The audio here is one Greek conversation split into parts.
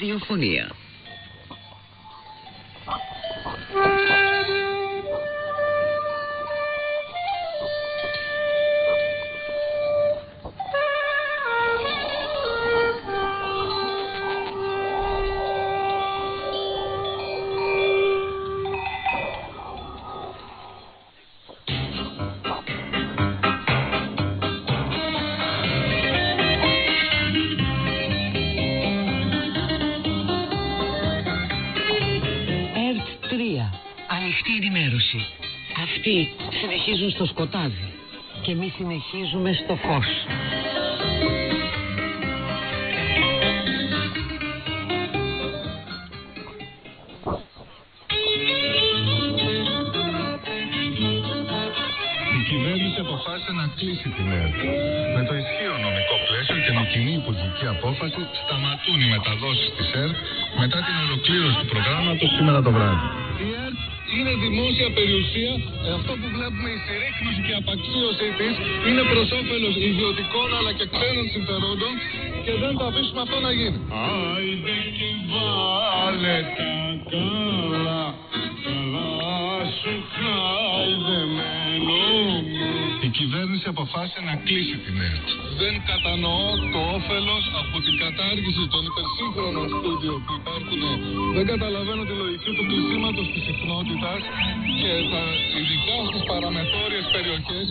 Ελληνική συνεχίζουμε στο φως. Η κυβέρνηση αποφάσισε να κλείσει την ΕΡΤ. Με το ισχύον νομικό πλαίσιο και με κοινή υπουργική απόφαση σταματούν οι μεταδόσεις της ΕΡΤ μετά την ολοκλήρωση του προγράμματος σήμερα το βράδυ. Η ΕΡΤ είναι δημόσια περιουσία. Ε, Αυτό που είναι προς όφελος ιδιωτικών αλλά και ξένων συμφερόντων και δεν θα αφήσουμε αυτό να γίνει. Άιντε και βάλε τα καλά, καλά σου χαϊδεμένο μου. Η κυβέρνηση αποφάσισε να κλείσει την ΕΡΤ. Δεν κατανοώ το όφελος από την κατάργηση των υπερσύγχρονων στούντιο που υπάρχουν. Δεν καταλαβαίνω τη λογική του κλεισίματος της συχνότητας και τα, ειδικά στις παραμεθόριες περιοχές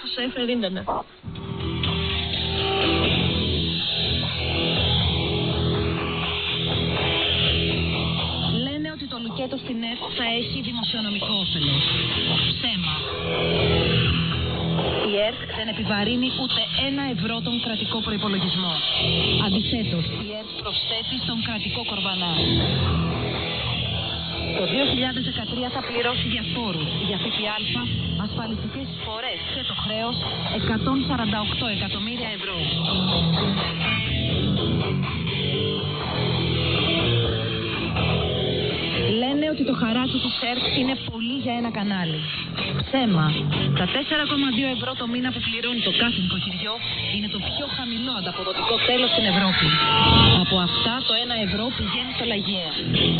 του προγράμματος Safer Internet. Λένε ότι το λουκέτο στην ΕΡΤ θα έχει δημοσιονομικό όφελο. Ψέμα. Η ΕΡΤ δεν επιβαρύνει ούτε ένα ευρώ τον κρατικό προπολογισμό. Αντιθέτως, η ΕΡΤ προσθέτει στον κρατικό κορβανά. Το 2013 θα πληρώσει για φόρους, για ΦΠΑ, ασφαλιστικές εισφορές και το χρέος 148 εκατομμύρια ευρώ. Λένε ότι το χαράτσι του ΣΕΡΤ είναι πολύ για ένα κανάλι. Ψέμα. Τα 4,2 ευρώ το μήνα που πληρώνει το κάθε νοικοκυριό είναι το πιο χαμηλό ανταποδοτικό τέλος στην Ευρώπη. Από αυτά το 1 ευρώ πηγαίνει στο Λαγέα.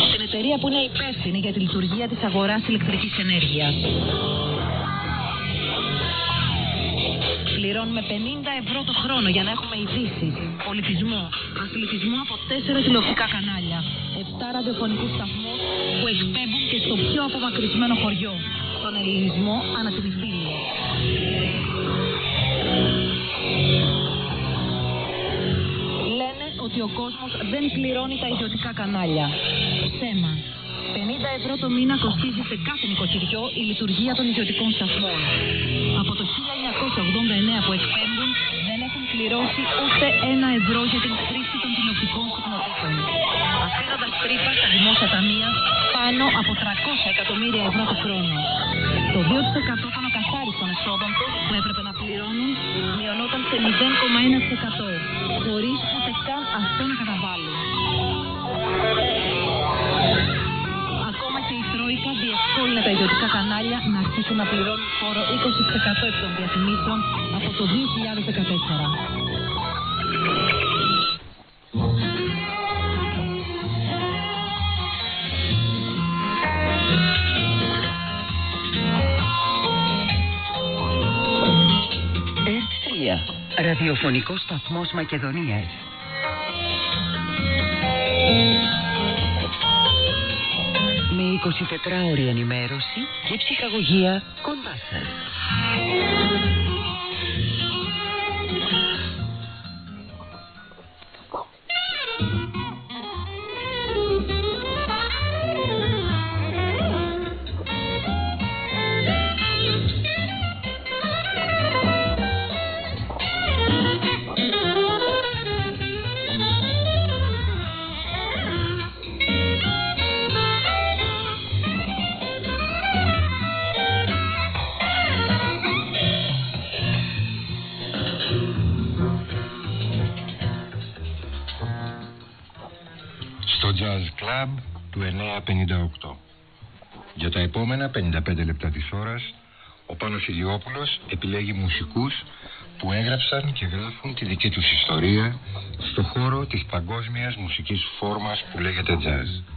Στην εταιρεία που είναι υπεύθυνη για τη λειτουργία της αγοράς ηλεκτρικής ενέργειας. Πληρώνουμε 50 ευρώ το χρόνο για να έχουμε ειδήσει, πολιτισμό, αθλητισμό από 4 τηλεοπτικά κανάλια, 7 ραδιοφωνικούς σταθμούς που εκπέμπουν και στο πιο απομακρυσμένο χωριό, τον ελληνισμό ανά την Ιφίλιο. Λένε ότι ο κόσμος δεν πληρώνει τα ιδιωτικά κανάλια. Ψέμα. 50 ευρώ το μήνα κοστίζει σε κάθε νοικοκυριό η λειτουργία των ιδιωτικών σταθμών. Από το 1989 που εκπέμπουν δεν έχουν πληρώσει ούτε ένα ευρώ για την χρήση των τηλεοπτικών συχνοτήτων. Αφήνοντας τρύπα στα δημόσια ταμεία πάνω από 300 εκατομμύρια ευρώ το χρόνο. Το 2% των ακαθάριστων εσόδων τους που έπρεπε να πληρώνουν μειωνόταν σε 0,1% χωρίς ούτε καν αυτό να καταβάλουν. Ακόμα και οι θρώοι να πληρώνουν φόρο 20% εκ των διαφημίσεων από το 2014. Ραδιοφωνικός σταθμός Μακεδονίας. Με 24 ώρη ενημέρωση και ψυχαγωγία κοντά σας. Του 9.58. Για τα επόμενα 55 λεπτά της ώρας, ο Πάνος Ηλιόπουλος επιλέγει μουσικούς που έγραψαν και γράφουν τη δική τους ιστορία στο χώρο της παγκόσμιας μουσικής φόρμας που λέγεται jazz.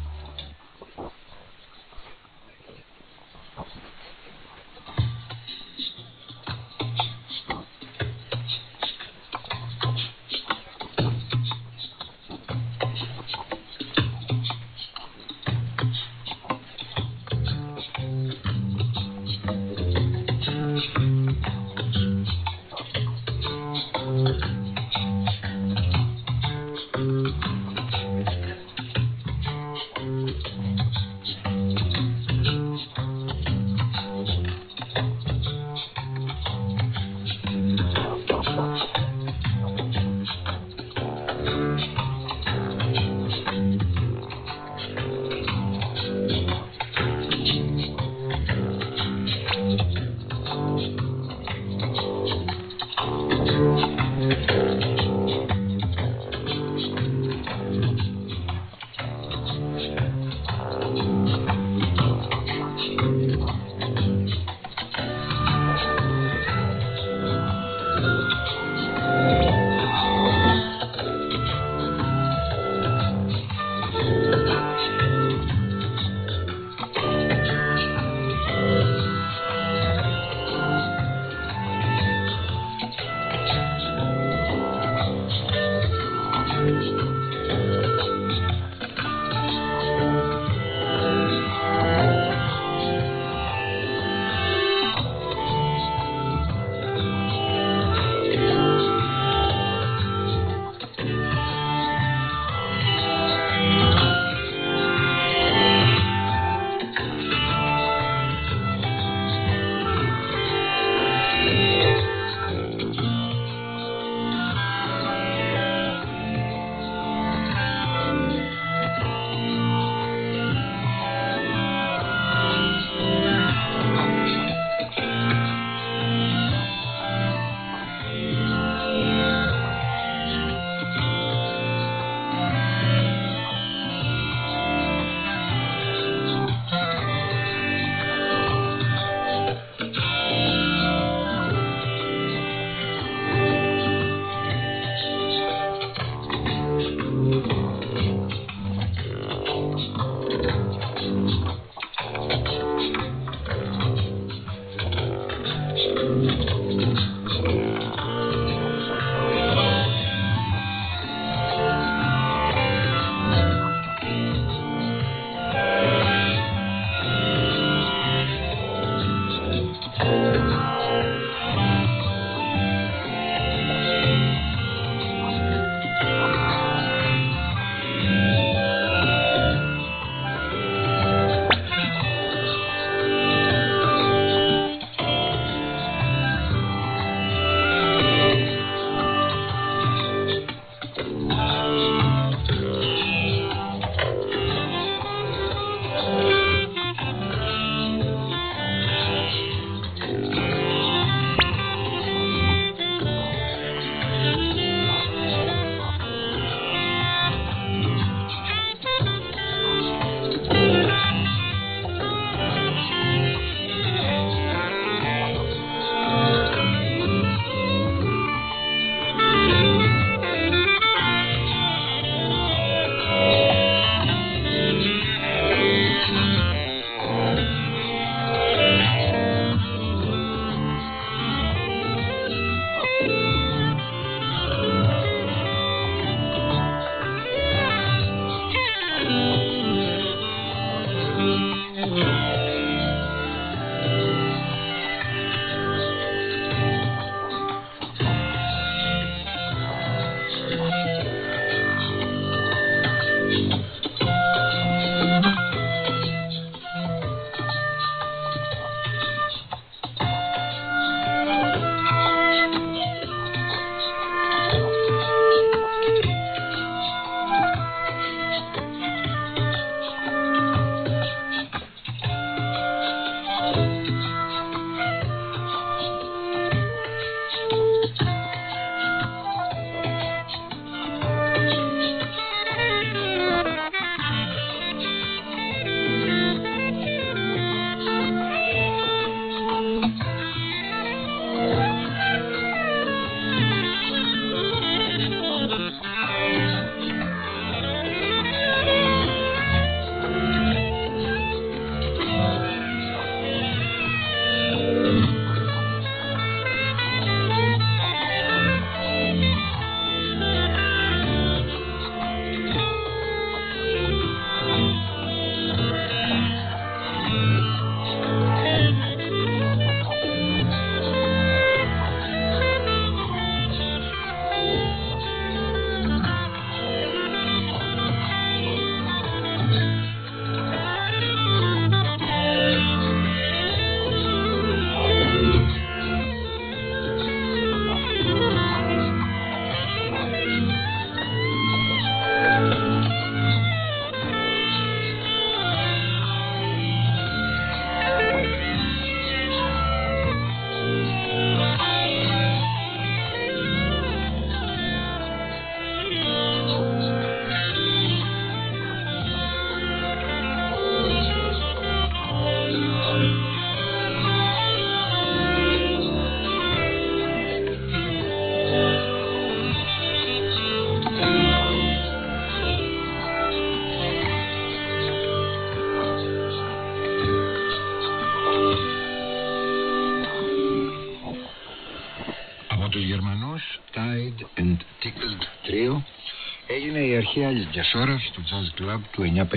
Αρχαία διασόρευση του Jazz Club του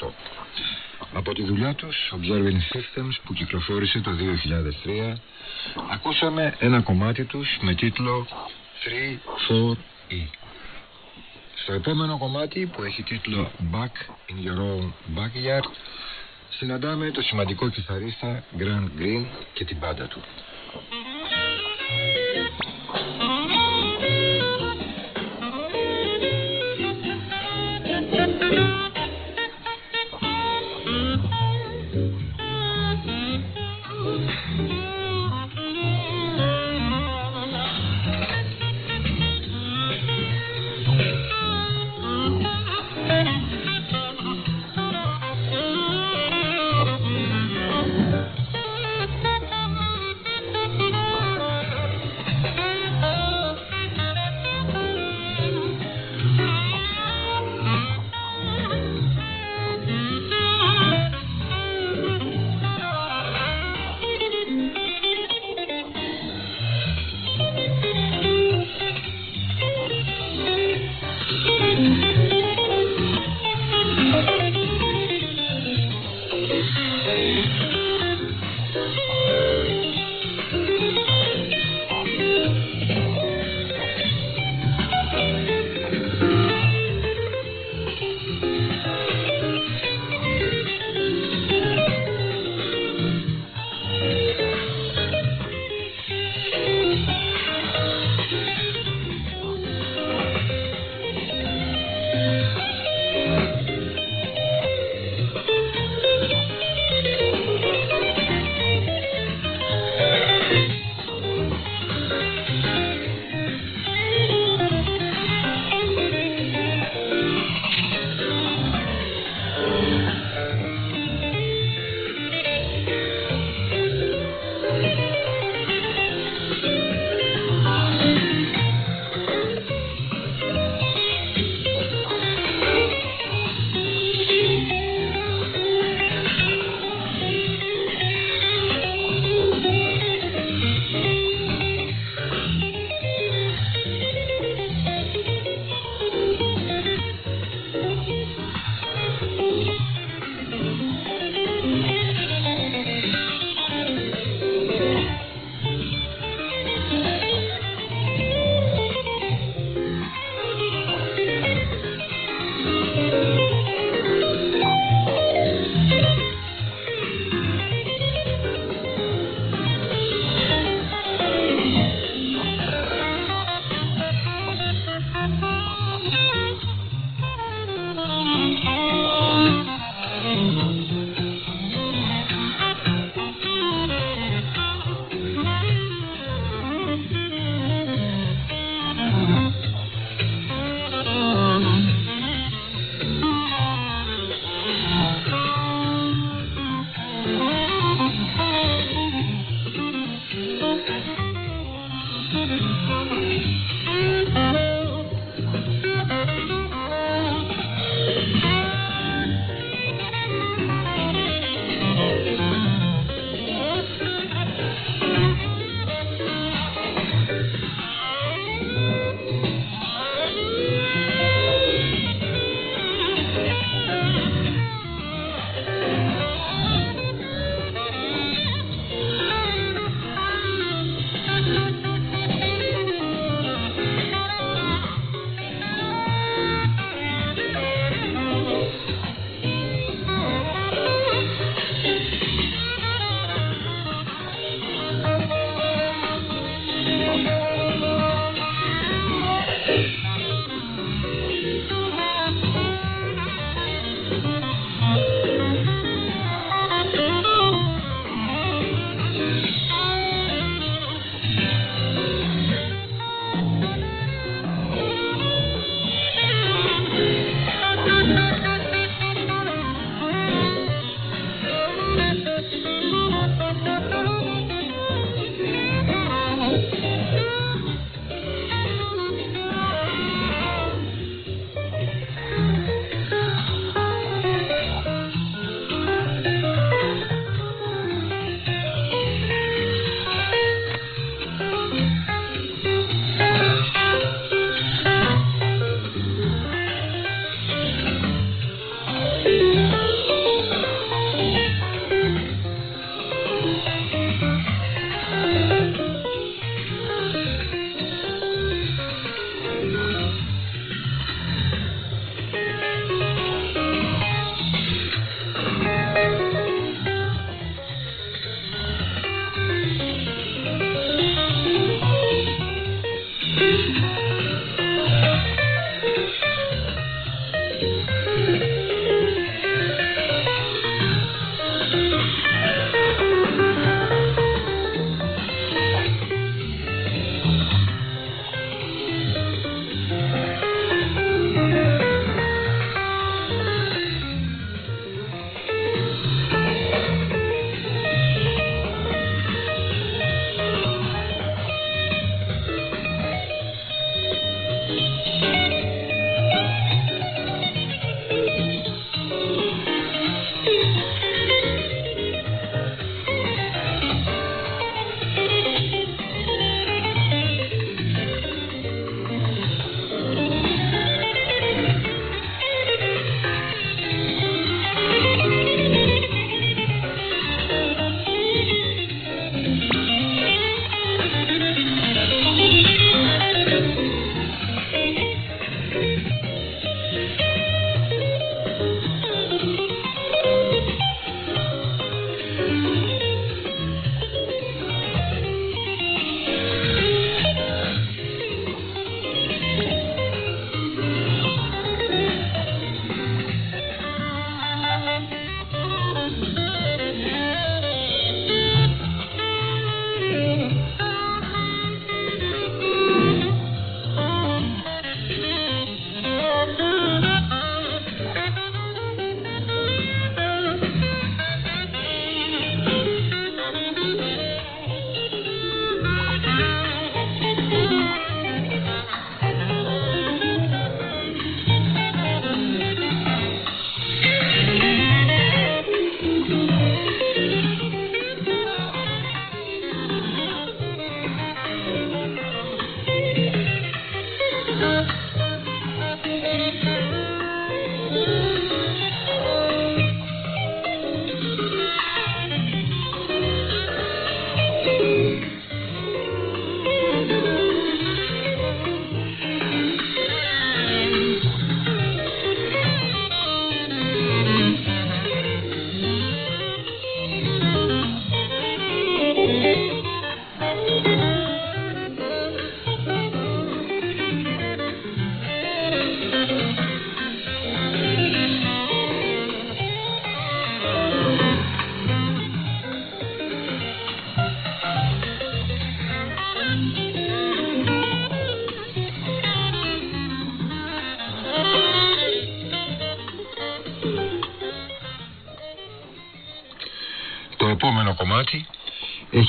958. Από τη δουλειά τους, Observing Systems, που κυκλοφόρησε το 2003, ακούσαμε ένα κομμάτι τους με τίτλο 3-4-E. Στο επόμενο κομμάτι, που έχει τίτλο Back in Your Own Backyard, συναντάμε το σημαντικό κιθαρίστα Grant Green και την μπάντα του.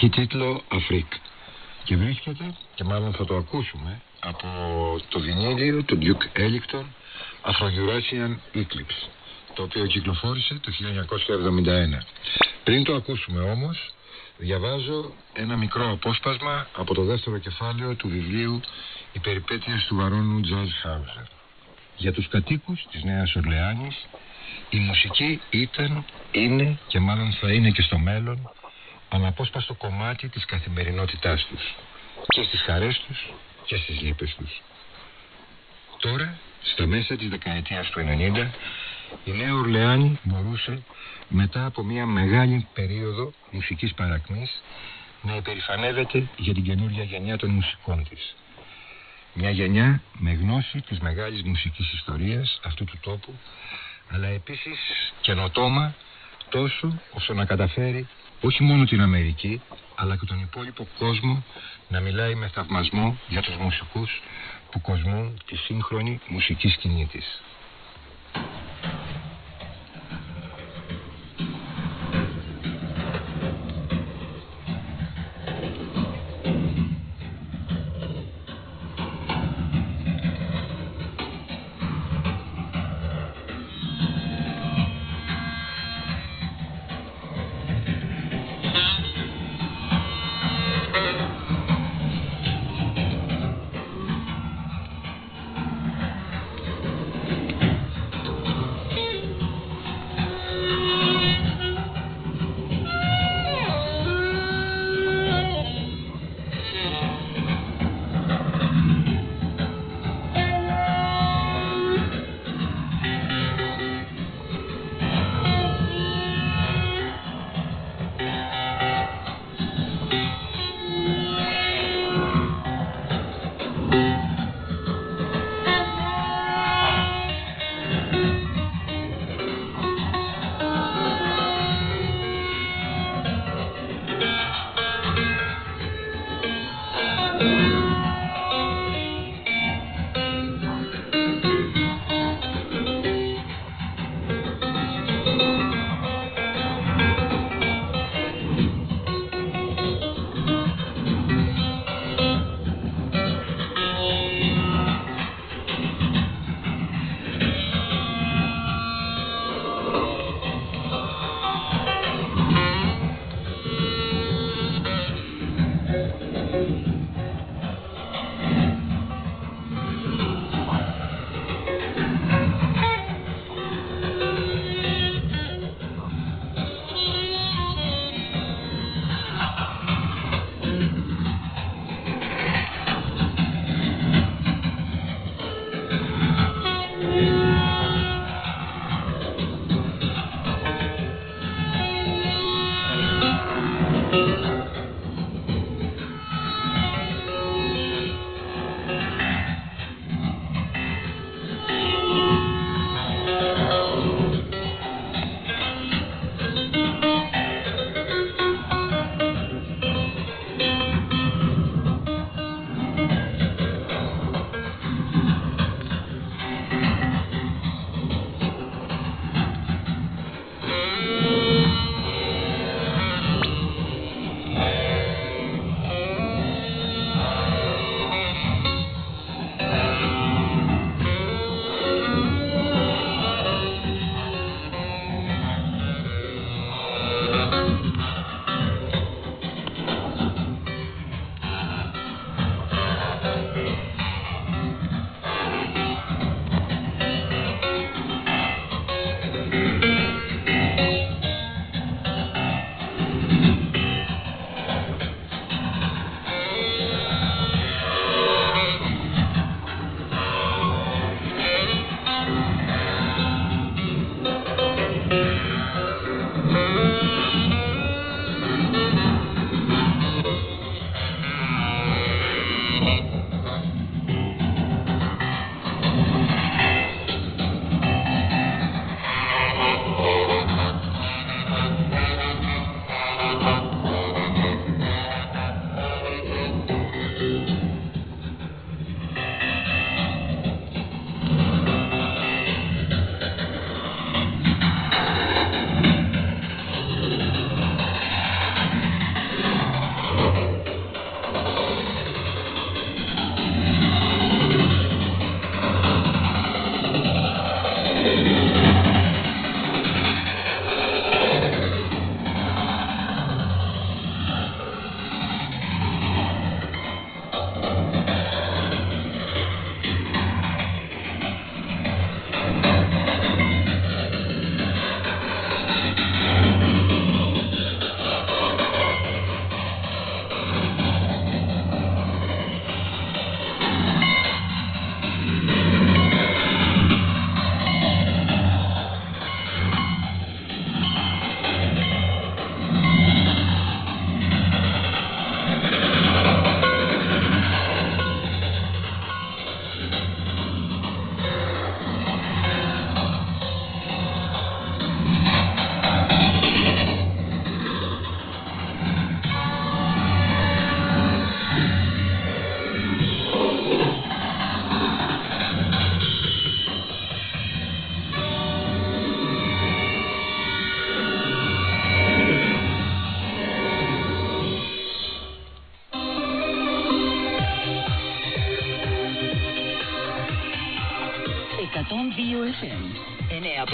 Έχει τίτλο Αφρίκ και βρίσκεται, και μάλλον θα το ακούσουμε, από το βινίλιο του Duke Ellington Afro-Eurasian Eclipse, το οποίο κυκλοφόρησε το 1971. Πριν το ακούσουμε όμως, διαβάζω ένα μικρό απόσπασμα από το δεύτερο κεφάλαιο του βιβλίου «Οι περιπέτειες του Βαρόνου Τζαζ Χάουζερ». Για τους κατοίκους της Νέας Ορλεάνης, η μουσική ήταν, είναι και μάλλον θα είναι και στο μέλλον αναπόσπαστο κομμάτι της καθημερινότητάς τους και στις χαρές τους και στις λύπες τους. Τώρα, στα μέσα της δεκαετίας του 90, η Νέα Ορλεάνη μπορούσε μετά από μια μεγάλη περίοδο μουσικής παρακμής να υπερηφανεύεται για την καινούργια γενιά των μουσικών της. Μια γενιά με γνώση της μεγάλης μουσικής ιστορίας αυτού του τόπου, αλλά επίσης καινοτόμα τόσο ώστε να καταφέρει όχι μόνο την Αμερική, αλλά και τον υπόλοιπο κόσμο να μιλάει με θαυμασμό για τους μουσικούς που κοσμούν της σύγχρονη μουσικής σκηνή της.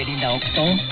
958 Ιστερ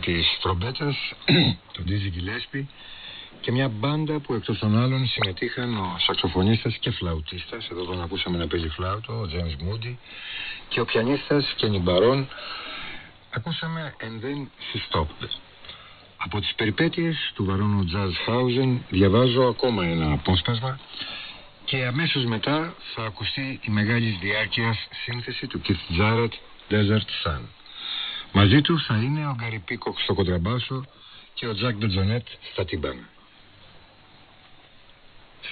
της τρομπέτας, τον Ντίζι Γκυλέσπη και μια μπάντα που εκτός των άλλων συμμετείχαν ο σαξοφωνίστας και φλαουτίστας, εδώ τον ακούσαμε να παίζει φλάουτο, ο Τζέμις Μούντι και ο πιανίστας και Νιμπαρόν ακούσαμε And Then She Stopped. Από τις περιπέτειες του βαρόνου Τζαζ Χάουζεν διαβάζω ακόμα ένα απόσπασμα και αμέσως μετά θα ακουστεί η μεγάλης διάρκειας σύνθεση του Keith Jarrett Desert Sun. Μαζί τους θα είναι ο Γκάρι Πίκοκ στο κοντραμπάσο και ο Τζακ Ντοτζονέτ στα τύμπανα.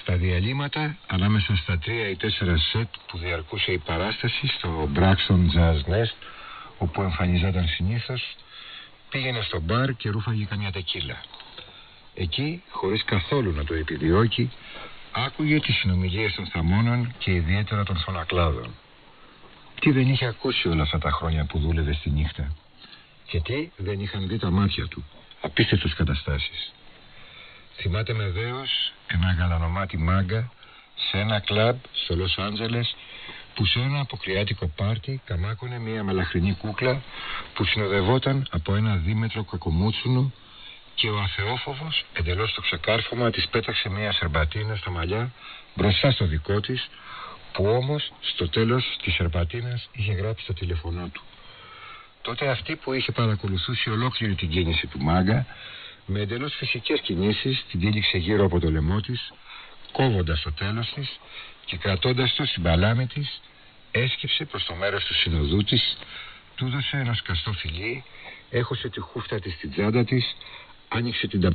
Στα διαλύματα, ανάμεσα στα τρία ή τέσσερα σετ που διαρκούσε η παράσταση στο Braxton Jazz Nest, όπου εμφανιζόταν συνήθως, πήγαινε στο μπαρ και ρούφαγε καμιά τεκίλα. Εκεί, χωρίς καθόλου να το επιδιώκει, άκουγε τις συνομιλίες των θαμώνων και ιδιαίτερα των φωνακλάδων. Τι δεν είχε ακούσει όλα αυτά τα χρόνια που δούλευε στη νύχτα. Και τι δεν είχαν δει τα μάτια του. Απίστευτες καταστάσεις. Θυμάται με δέος ένα γαλανομάτι μάγκα σε ένα κλαμπ στο Λος Άντζελες που σε ένα αποκριάτικο πάρτι καμάκωνε μια μελαχρινή κούκλα που συνοδευόταν από ένα δίμετρο κακομούτσουνο και ο αθεόφοβος εντελώς το ξεκάρφωμα της πέταξε μια σερμπατίνα στα μαλλιά μπροστά στο δικό της που όμως στο τέλος της σερπατίνας είχε γράψει το τηλεφωνό του. Τότε αυτή που είχε παρακολουθήσει ολόκληρη την κίνηση του μάγκα, με εντελώς φυσικές κινήσεις την τύλιξε γύρω από το λαιμό της, κόβοντας το τέλος της και κρατώντας το στην παλάμη της, έσκυψε προς το μέρος του συνοδού της, του έδωσε ένα σκαστό φιλί, έχωσε τη χούφτα της στην τσάντα της, άνοιξε την ταπ...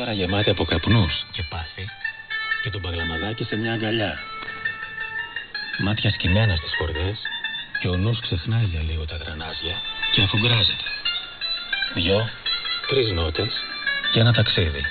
ατμόσφαιρα γεμάτη από καπνούς και πάθη και τον παγλαμαδάκι σε μια αγκαλιά. Μάτια σκυμμένα στις χορδές και ο νους ξεχνάει για λίγο τα γρανάζια και αφουγκράζεται. Δυο, τρεις νότες και ένα ταξίδι.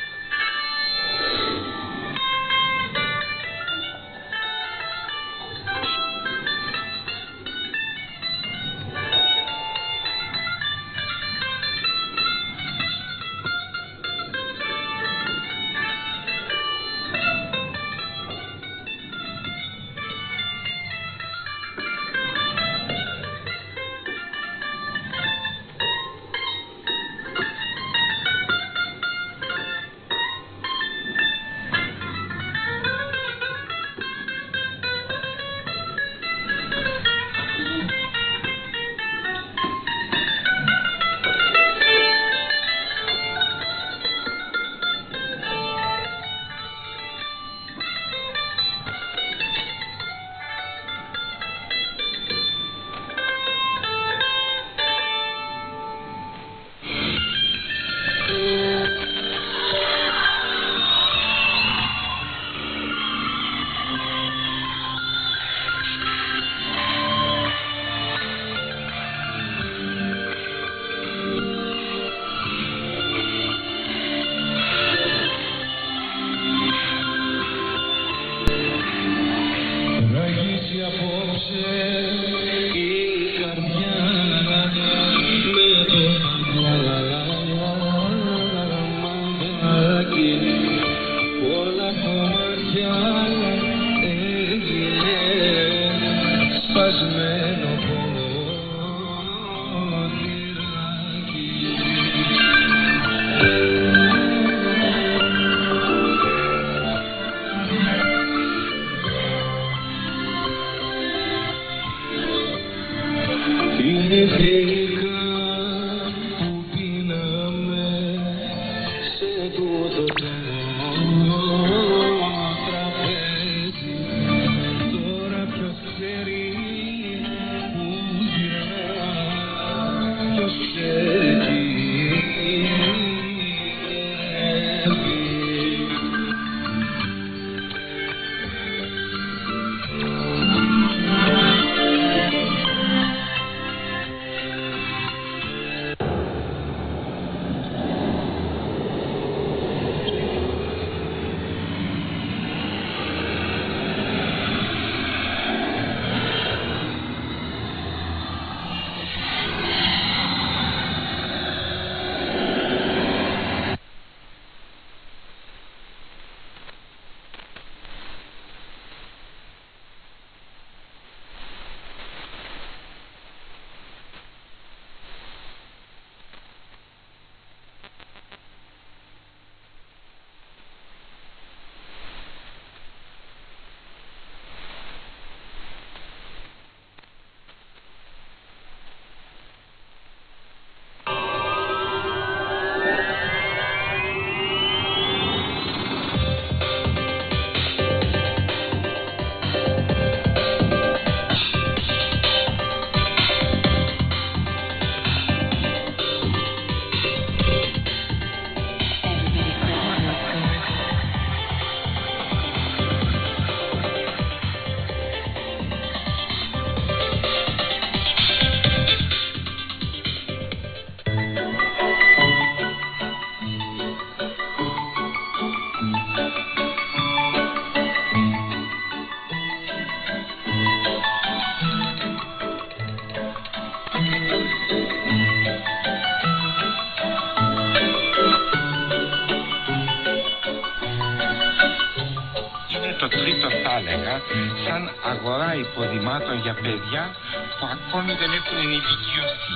Που ακόμη δεν έχουν ενηλικιωθεί.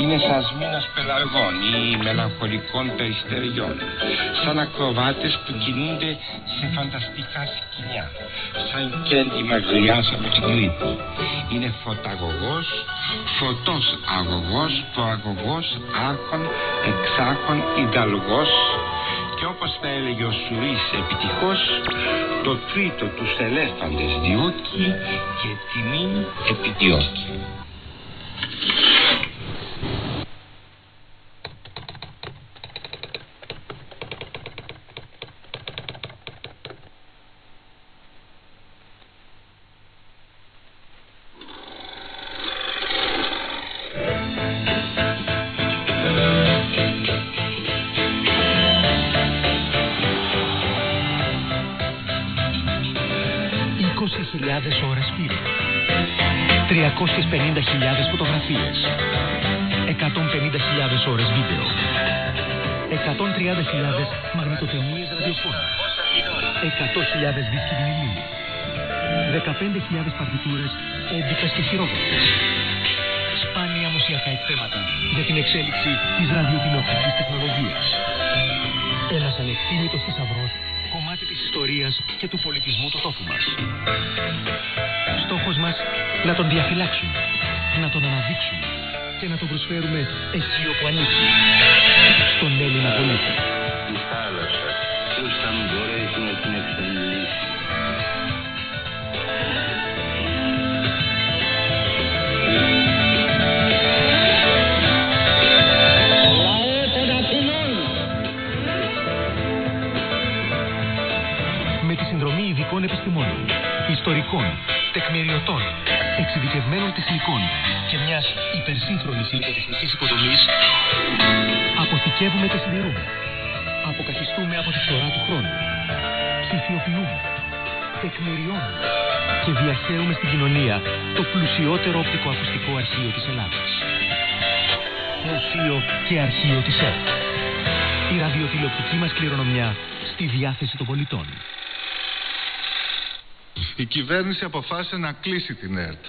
Είναι σαν μήνας πελαργών ή μελαγχολικών περιστεριών. Σαν ακροβάτες που κινούνται σε φανταστικά σκηνιά. Σαν κέντι μακριάς από την Κρήτη. Είναι φωταγωγός, φωτός αγωγός, προαγωγός, άρχον, εξάρχον, ιδαλγός και όπως θα έλεγε ο Σουρίς επιτυχώς το τρίτο τους ελέφαντες διώκει και τιμή επιδιώκει. 100.000 δίσκοι βινιλίου. 15.000 παρτιτούρες έντυπες και χειρόγραφες. Σπάνια μουσιακά εκθέματα για την εξέλιξη της ραδιοτηλεοπτικής τεχνολογίας. Ένας ανεκτήμητος θησαυρός, κομμάτι της ιστορίας και του πολιτισμού του τόπου μας. Στόχος μας να τον διαφυλάξουμε, να τον αναδείξουμε και να τον προσφέρουμε εκεί όπου ανήκει. Στον Έλληνα πολίτη. Επιστημόνων, ιστορικών, τεκμηριωτών, εξειδικευμένων τεχνικών και μιας υπερσύγχρονης ηλεκτρικής υποδομής, αποθηκεύουμε και συντηρούμε. Αποκαθιστούμε από τη φθορά του χρόνου. Ψηφιοποιούμε. Τεκμηριώνουμε. Και διαχέουμε στην κοινωνία το πλουσιότερο οπτικοακουστικό αρχείο της Ελλάδας. Μουσείο και αρχείο της ΕΡΤ. Η ραδιοτηλεοπτική μας κληρονομιά στη διάθεση των πολιτών. Η κυβέρνηση αποφάσισε να κλείσει την ΕΡΤ.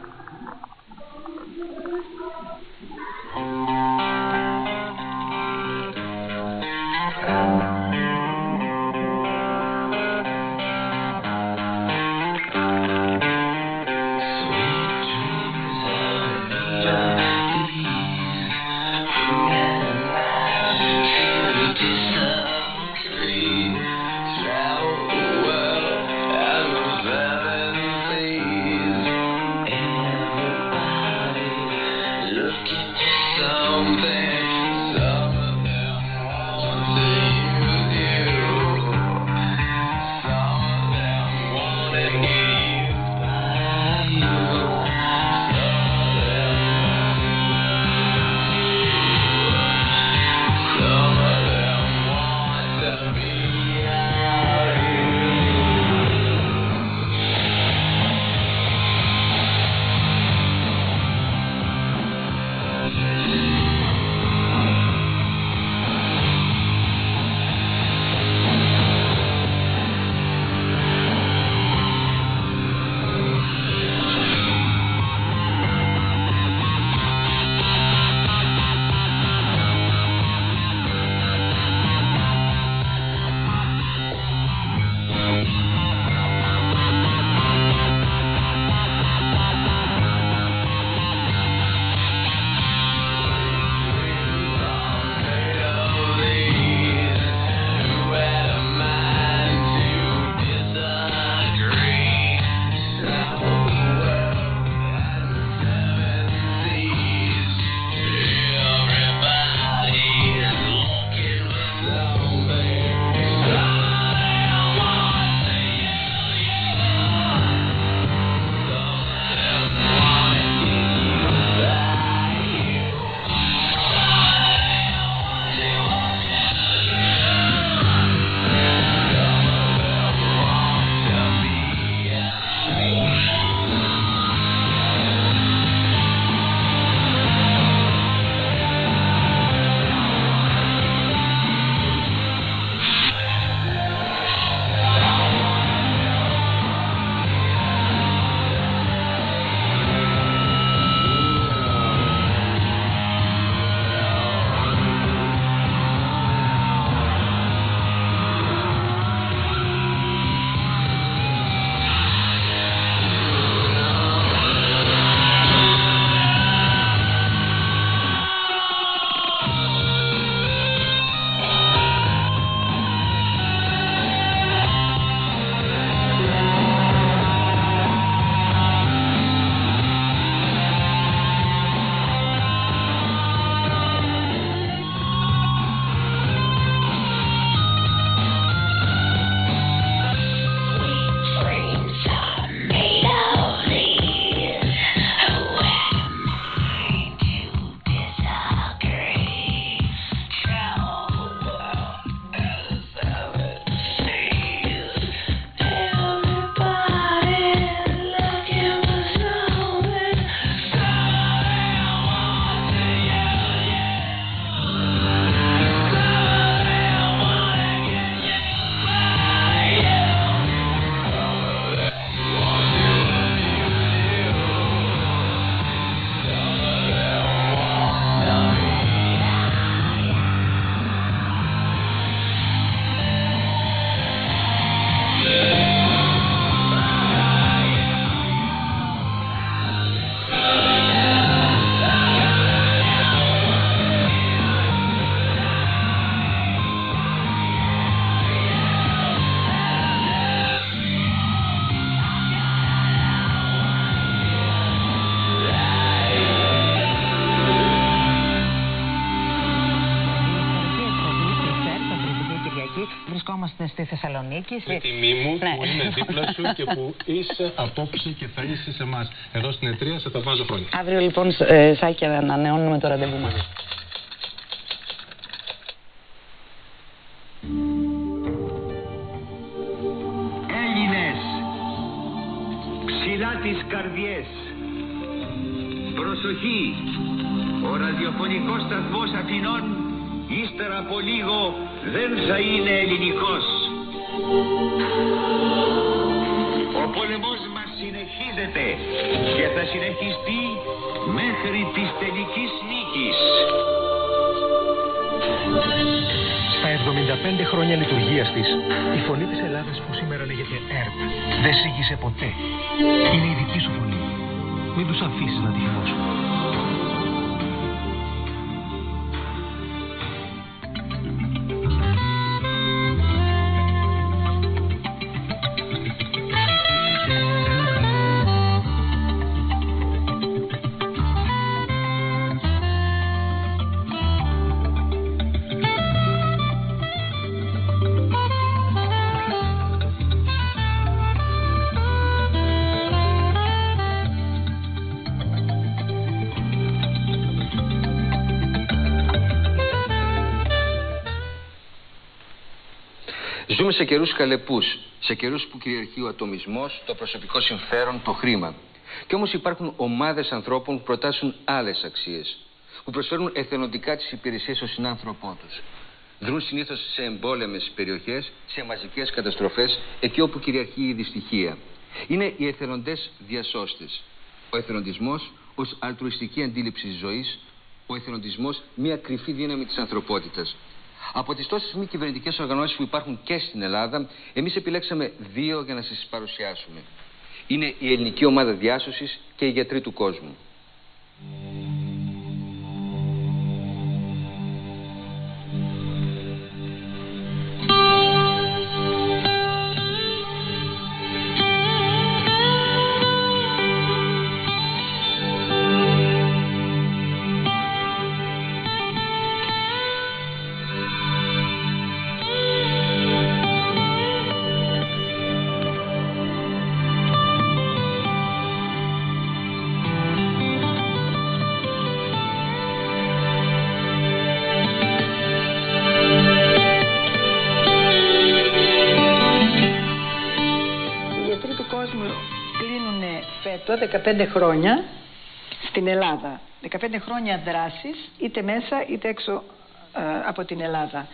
Βουλή. Βρισκόμαστε στη Θεσσαλονίκη. Με στη- τιμή μου Ναι. που είμαι δίπλα σου και που είσαι απόψε και θα είσαι σε εμάς. Εδώ στην Ετρία σε τα βάζω χρόνια. Αύριο λοιπόν, σ- ε, Σάκη, ανανεώνουμε το ραντεβού μας. Έλληνες, ψηλά τις καρδιές. Προσοχή, ο ραδιοφωνικός σταθμός Αθηνών ύστερα από λίγο δεν θα είναι ελληνικός. Ο πόλεμος μας συνεχίζεται και θα συνεχιστεί μέχρι της τελικής νίκης. Στα 75 χρόνια λειτουργίας της, η φωνή της Ελλάδας που σήμερα λέγεται ΕΡΤ δεν σήγησε ποτέ. Είναι η δική σου φωνή. Μην τους αφήσεις να τη θυμώσουν. Ζούμε σε καιρούς καλεπού, σε καιρούς που κυριαρχεί ο ατομισμός, το προσωπικό συμφέρον, το χρήμα. Κι όμως υπάρχουν ομάδες ανθρώπων που προτάσουν άλλες αξίες, που προσφέρουν εθελοντικά τις υπηρεσίες στον συνάνθρωπό τους. Δρούν συνήθως σε εμπόλεμες περιοχές, σε μαζικές καταστροφές, εκεί όπου κυριαρχεί η δυστυχία. Είναι οι εθελοντές διασώστες. Ο εθελοντισμός ως αλτρουιστική αντίληψη τη ζωής, ο εθελοντισμός μια κρυφή δύναμη της ανθρωπότητας. Από τις τόσες μη κυβερνητικές οργανώσεις που υπάρχουν και στην Ελλάδα, εμείς επιλέξαμε δύο για να σας τις παρουσιάσουμε. Είναι η Ελληνική Ομάδα Διάσωσης και οι Γιατροί του Κόσμου. 15 χρόνια στην Ελλάδα. 15 χρόνια δράσης, είτε μέσα είτε έξω ε, από την Ελλάδα.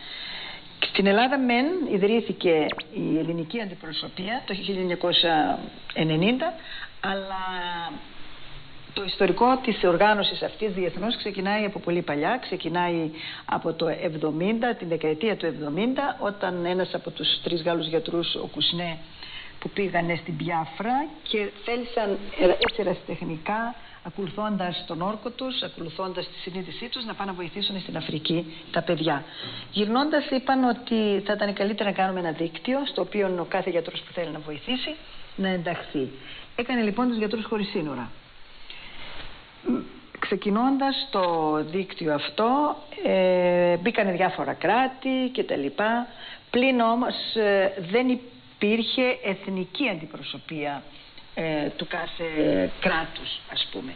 Στην Ελλάδα μεν ιδρύθηκε η ελληνική αντιπροσωπεία το 1990, αλλά το ιστορικό της οργάνωσης αυτής διεθνώς ξεκινάει από πολύ παλιά, ξεκινάει από το 70, την δεκαετία του 70, όταν ένας από τους τρεις Γάλλους γιατρούς, ο Κουσνέ, που πήγανε στην Πιάφρα και θέλησαν ε, έτσι ερασιτεχνικά ακολουθώντας τον όρκο τους, ακολουθώντας τη συνείδησή τους να πάνε να βοηθήσουν στην Αφρική τα παιδιά. Γυρνώντας είπαν ότι θα ήταν καλύτερα να κάνουμε ένα δίκτυο στο οποίο ο κάθε γιατρός που θέλει να βοηθήσει να ενταχθεί. Έκανε λοιπόν τους γιατρούς χωρίς σύνορα. Μ, Ξεκινώντας το δίκτυο αυτό ε, μπήκανε διάφορα κράτη και τα λοιπά πλην όμως ε, δεν υπήρχε εθνική αντιπροσωπεία ε, του κάθε κράτους ας πούμε.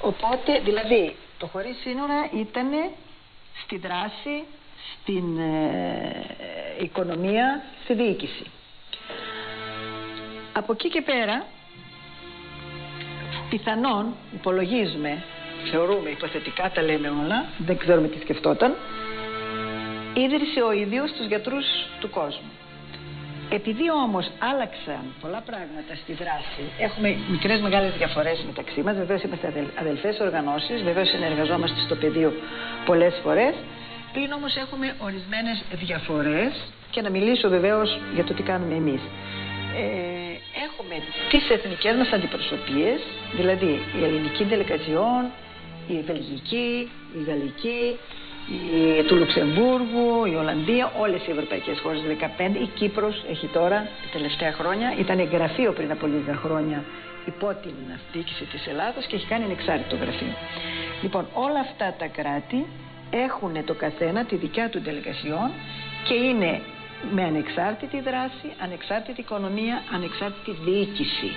Οπότε δηλαδή το χωρίς σύνορα ήταν στη δράση, στην ε, οικονομία, στη διοίκηση. Από εκεί και πέρα πιθανόν υπολογίζουμε, θεωρούμε υποθετικά τα λέμε όλα, δεν ξέρουμε τι σκεφτόταν, ίδρυσε ο ίδιος τους γιατρούς του κόσμου. Επειδή όμως άλλαξαν πολλά πράγματα στη δράση, έχουμε μικρές μεγάλες διαφορές μεταξύ μας, βεβαίως είμαστε αδελ, αδελφές οργανώσεις, βεβαίως συνεργαζόμαστε στο πεδίο πολλές φορές, πλην όμως έχουμε ορισμένες διαφορές και να μιλήσω βεβαίως για το τι κάνουμε εμείς. Ε, έχουμε τις εθνικές μας αντιπροσωπείες, δηλαδή η ελληνική delegación, η βελγική, η γαλλική, η, του Λουξεμβούργου, η Ολλανδία, όλες οι ευρωπαϊκές χώρες, 15, η Κύπρος έχει τώρα, τα τελευταία χρόνια, ήταν γραφείο πριν από λίγα χρόνια υπό την διοίκηση της Ελλάδος και έχει κάνει ανεξάρτητο γραφείο. Λοιπόν, όλα αυτά τα κράτη έχουν το καθένα τη δικιά του delegación και είναι με ανεξάρτητη δράση, ανεξάρτητη οικονομία, ανεξάρτητη διοίκηση.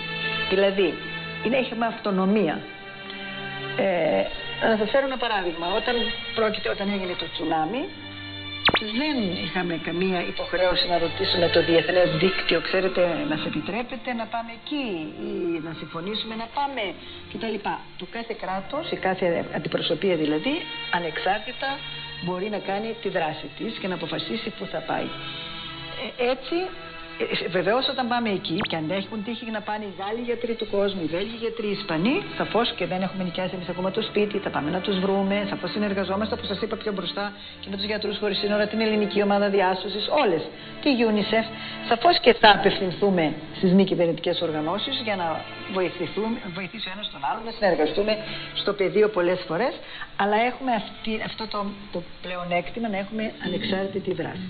Δηλαδή, είναι, έχουμε αυτονομία. Ε, να σας φέρω ένα παράδειγμα. Όταν, πρόκειται, όταν έγινε το τσουνάμι, δεν είχαμε καμία υποχρέωση να ρωτήσουμε το διεθνές δίκτυο, ξέρετε, μας επιτρέπετε να πάμε εκεί ή να συμφωνήσουμε να πάμε κτλ. Το κάθε κράτος, η κάθε αντιπροσωπεία δηλαδή, ανεξάρτητα μπορεί να κάνει τη δράση της και να αποφασίσει πού θα πάει. Ε, έτσι Βεβαίως, όταν πάμε εκεί και αν έχουν τύχει να πάνε οι Γάλλοι γιατροί του κόσμου, οι Βέλγοι γιατροί, οι Ισπανοί, σαφώς και δεν έχουμε νοικιάσει εμείς ακόμα το σπίτι, θα πάμε να τους βρούμε, σαφώς συνεργαζόμαστε, όπως σας είπα πιο μπροστά, και με τους γιατρούς χωρίς σύνορα, την ελληνική ομάδα διάσωσης, όλες, τη UNICEF. Σαφώς και θα απευθυνθούμε στις μη κυβερνητικές οργανώσεις για να βοηθηθούμε, βοηθήσει ο ένας τον άλλο, να συνεργαστούμε στο πεδίο πολλές φορές, αλλά έχουμε αυτή, αυτό το, το πλεονέκτημα να έχουμε ανεξάρτητη δράση.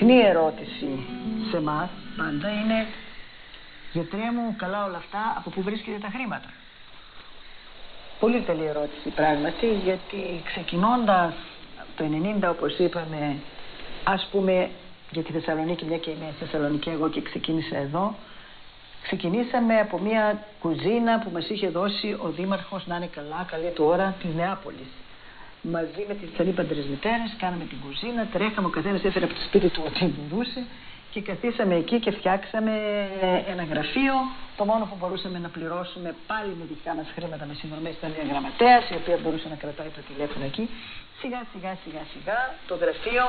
συχνή ερώτηση σε εμάς πάντα είναι γιατρέ μου καλά όλα αυτά από πού βρίσκεται τα χρήματα; Πολύ καλή ερώτηση πράγματι γιατί ξεκινώντας το 90 όπως είπαμε ας πούμε για τη Θεσσαλονίκη μια και είμαι Θεσσαλονίκη εγώ και ξεκίνησα εδώ ξεκινήσαμε από μια κουζίνα που μας είχε δώσει ο Δήμαρχος να είναι καλά καλή του ώρα της Νεάπολης μαζί με τις ανήπαντρες μητέρες, κάναμε την κουζίνα, τρέχαμε, ο καθένας έφερε από το σπίτι του ό,τι μπορούσε και καθίσαμε εκεί και φτιάξαμε ένα γραφείο. Το μόνο που μπορούσαμε να πληρώσουμε πάλι με δικά μας χρήματα με συνδρομές ήταν μια γραμματέας η οποία μπορούσε να κρατάει το τηλέφωνο εκεί. Σιγά σιγά σιγά σιγά το γραφείο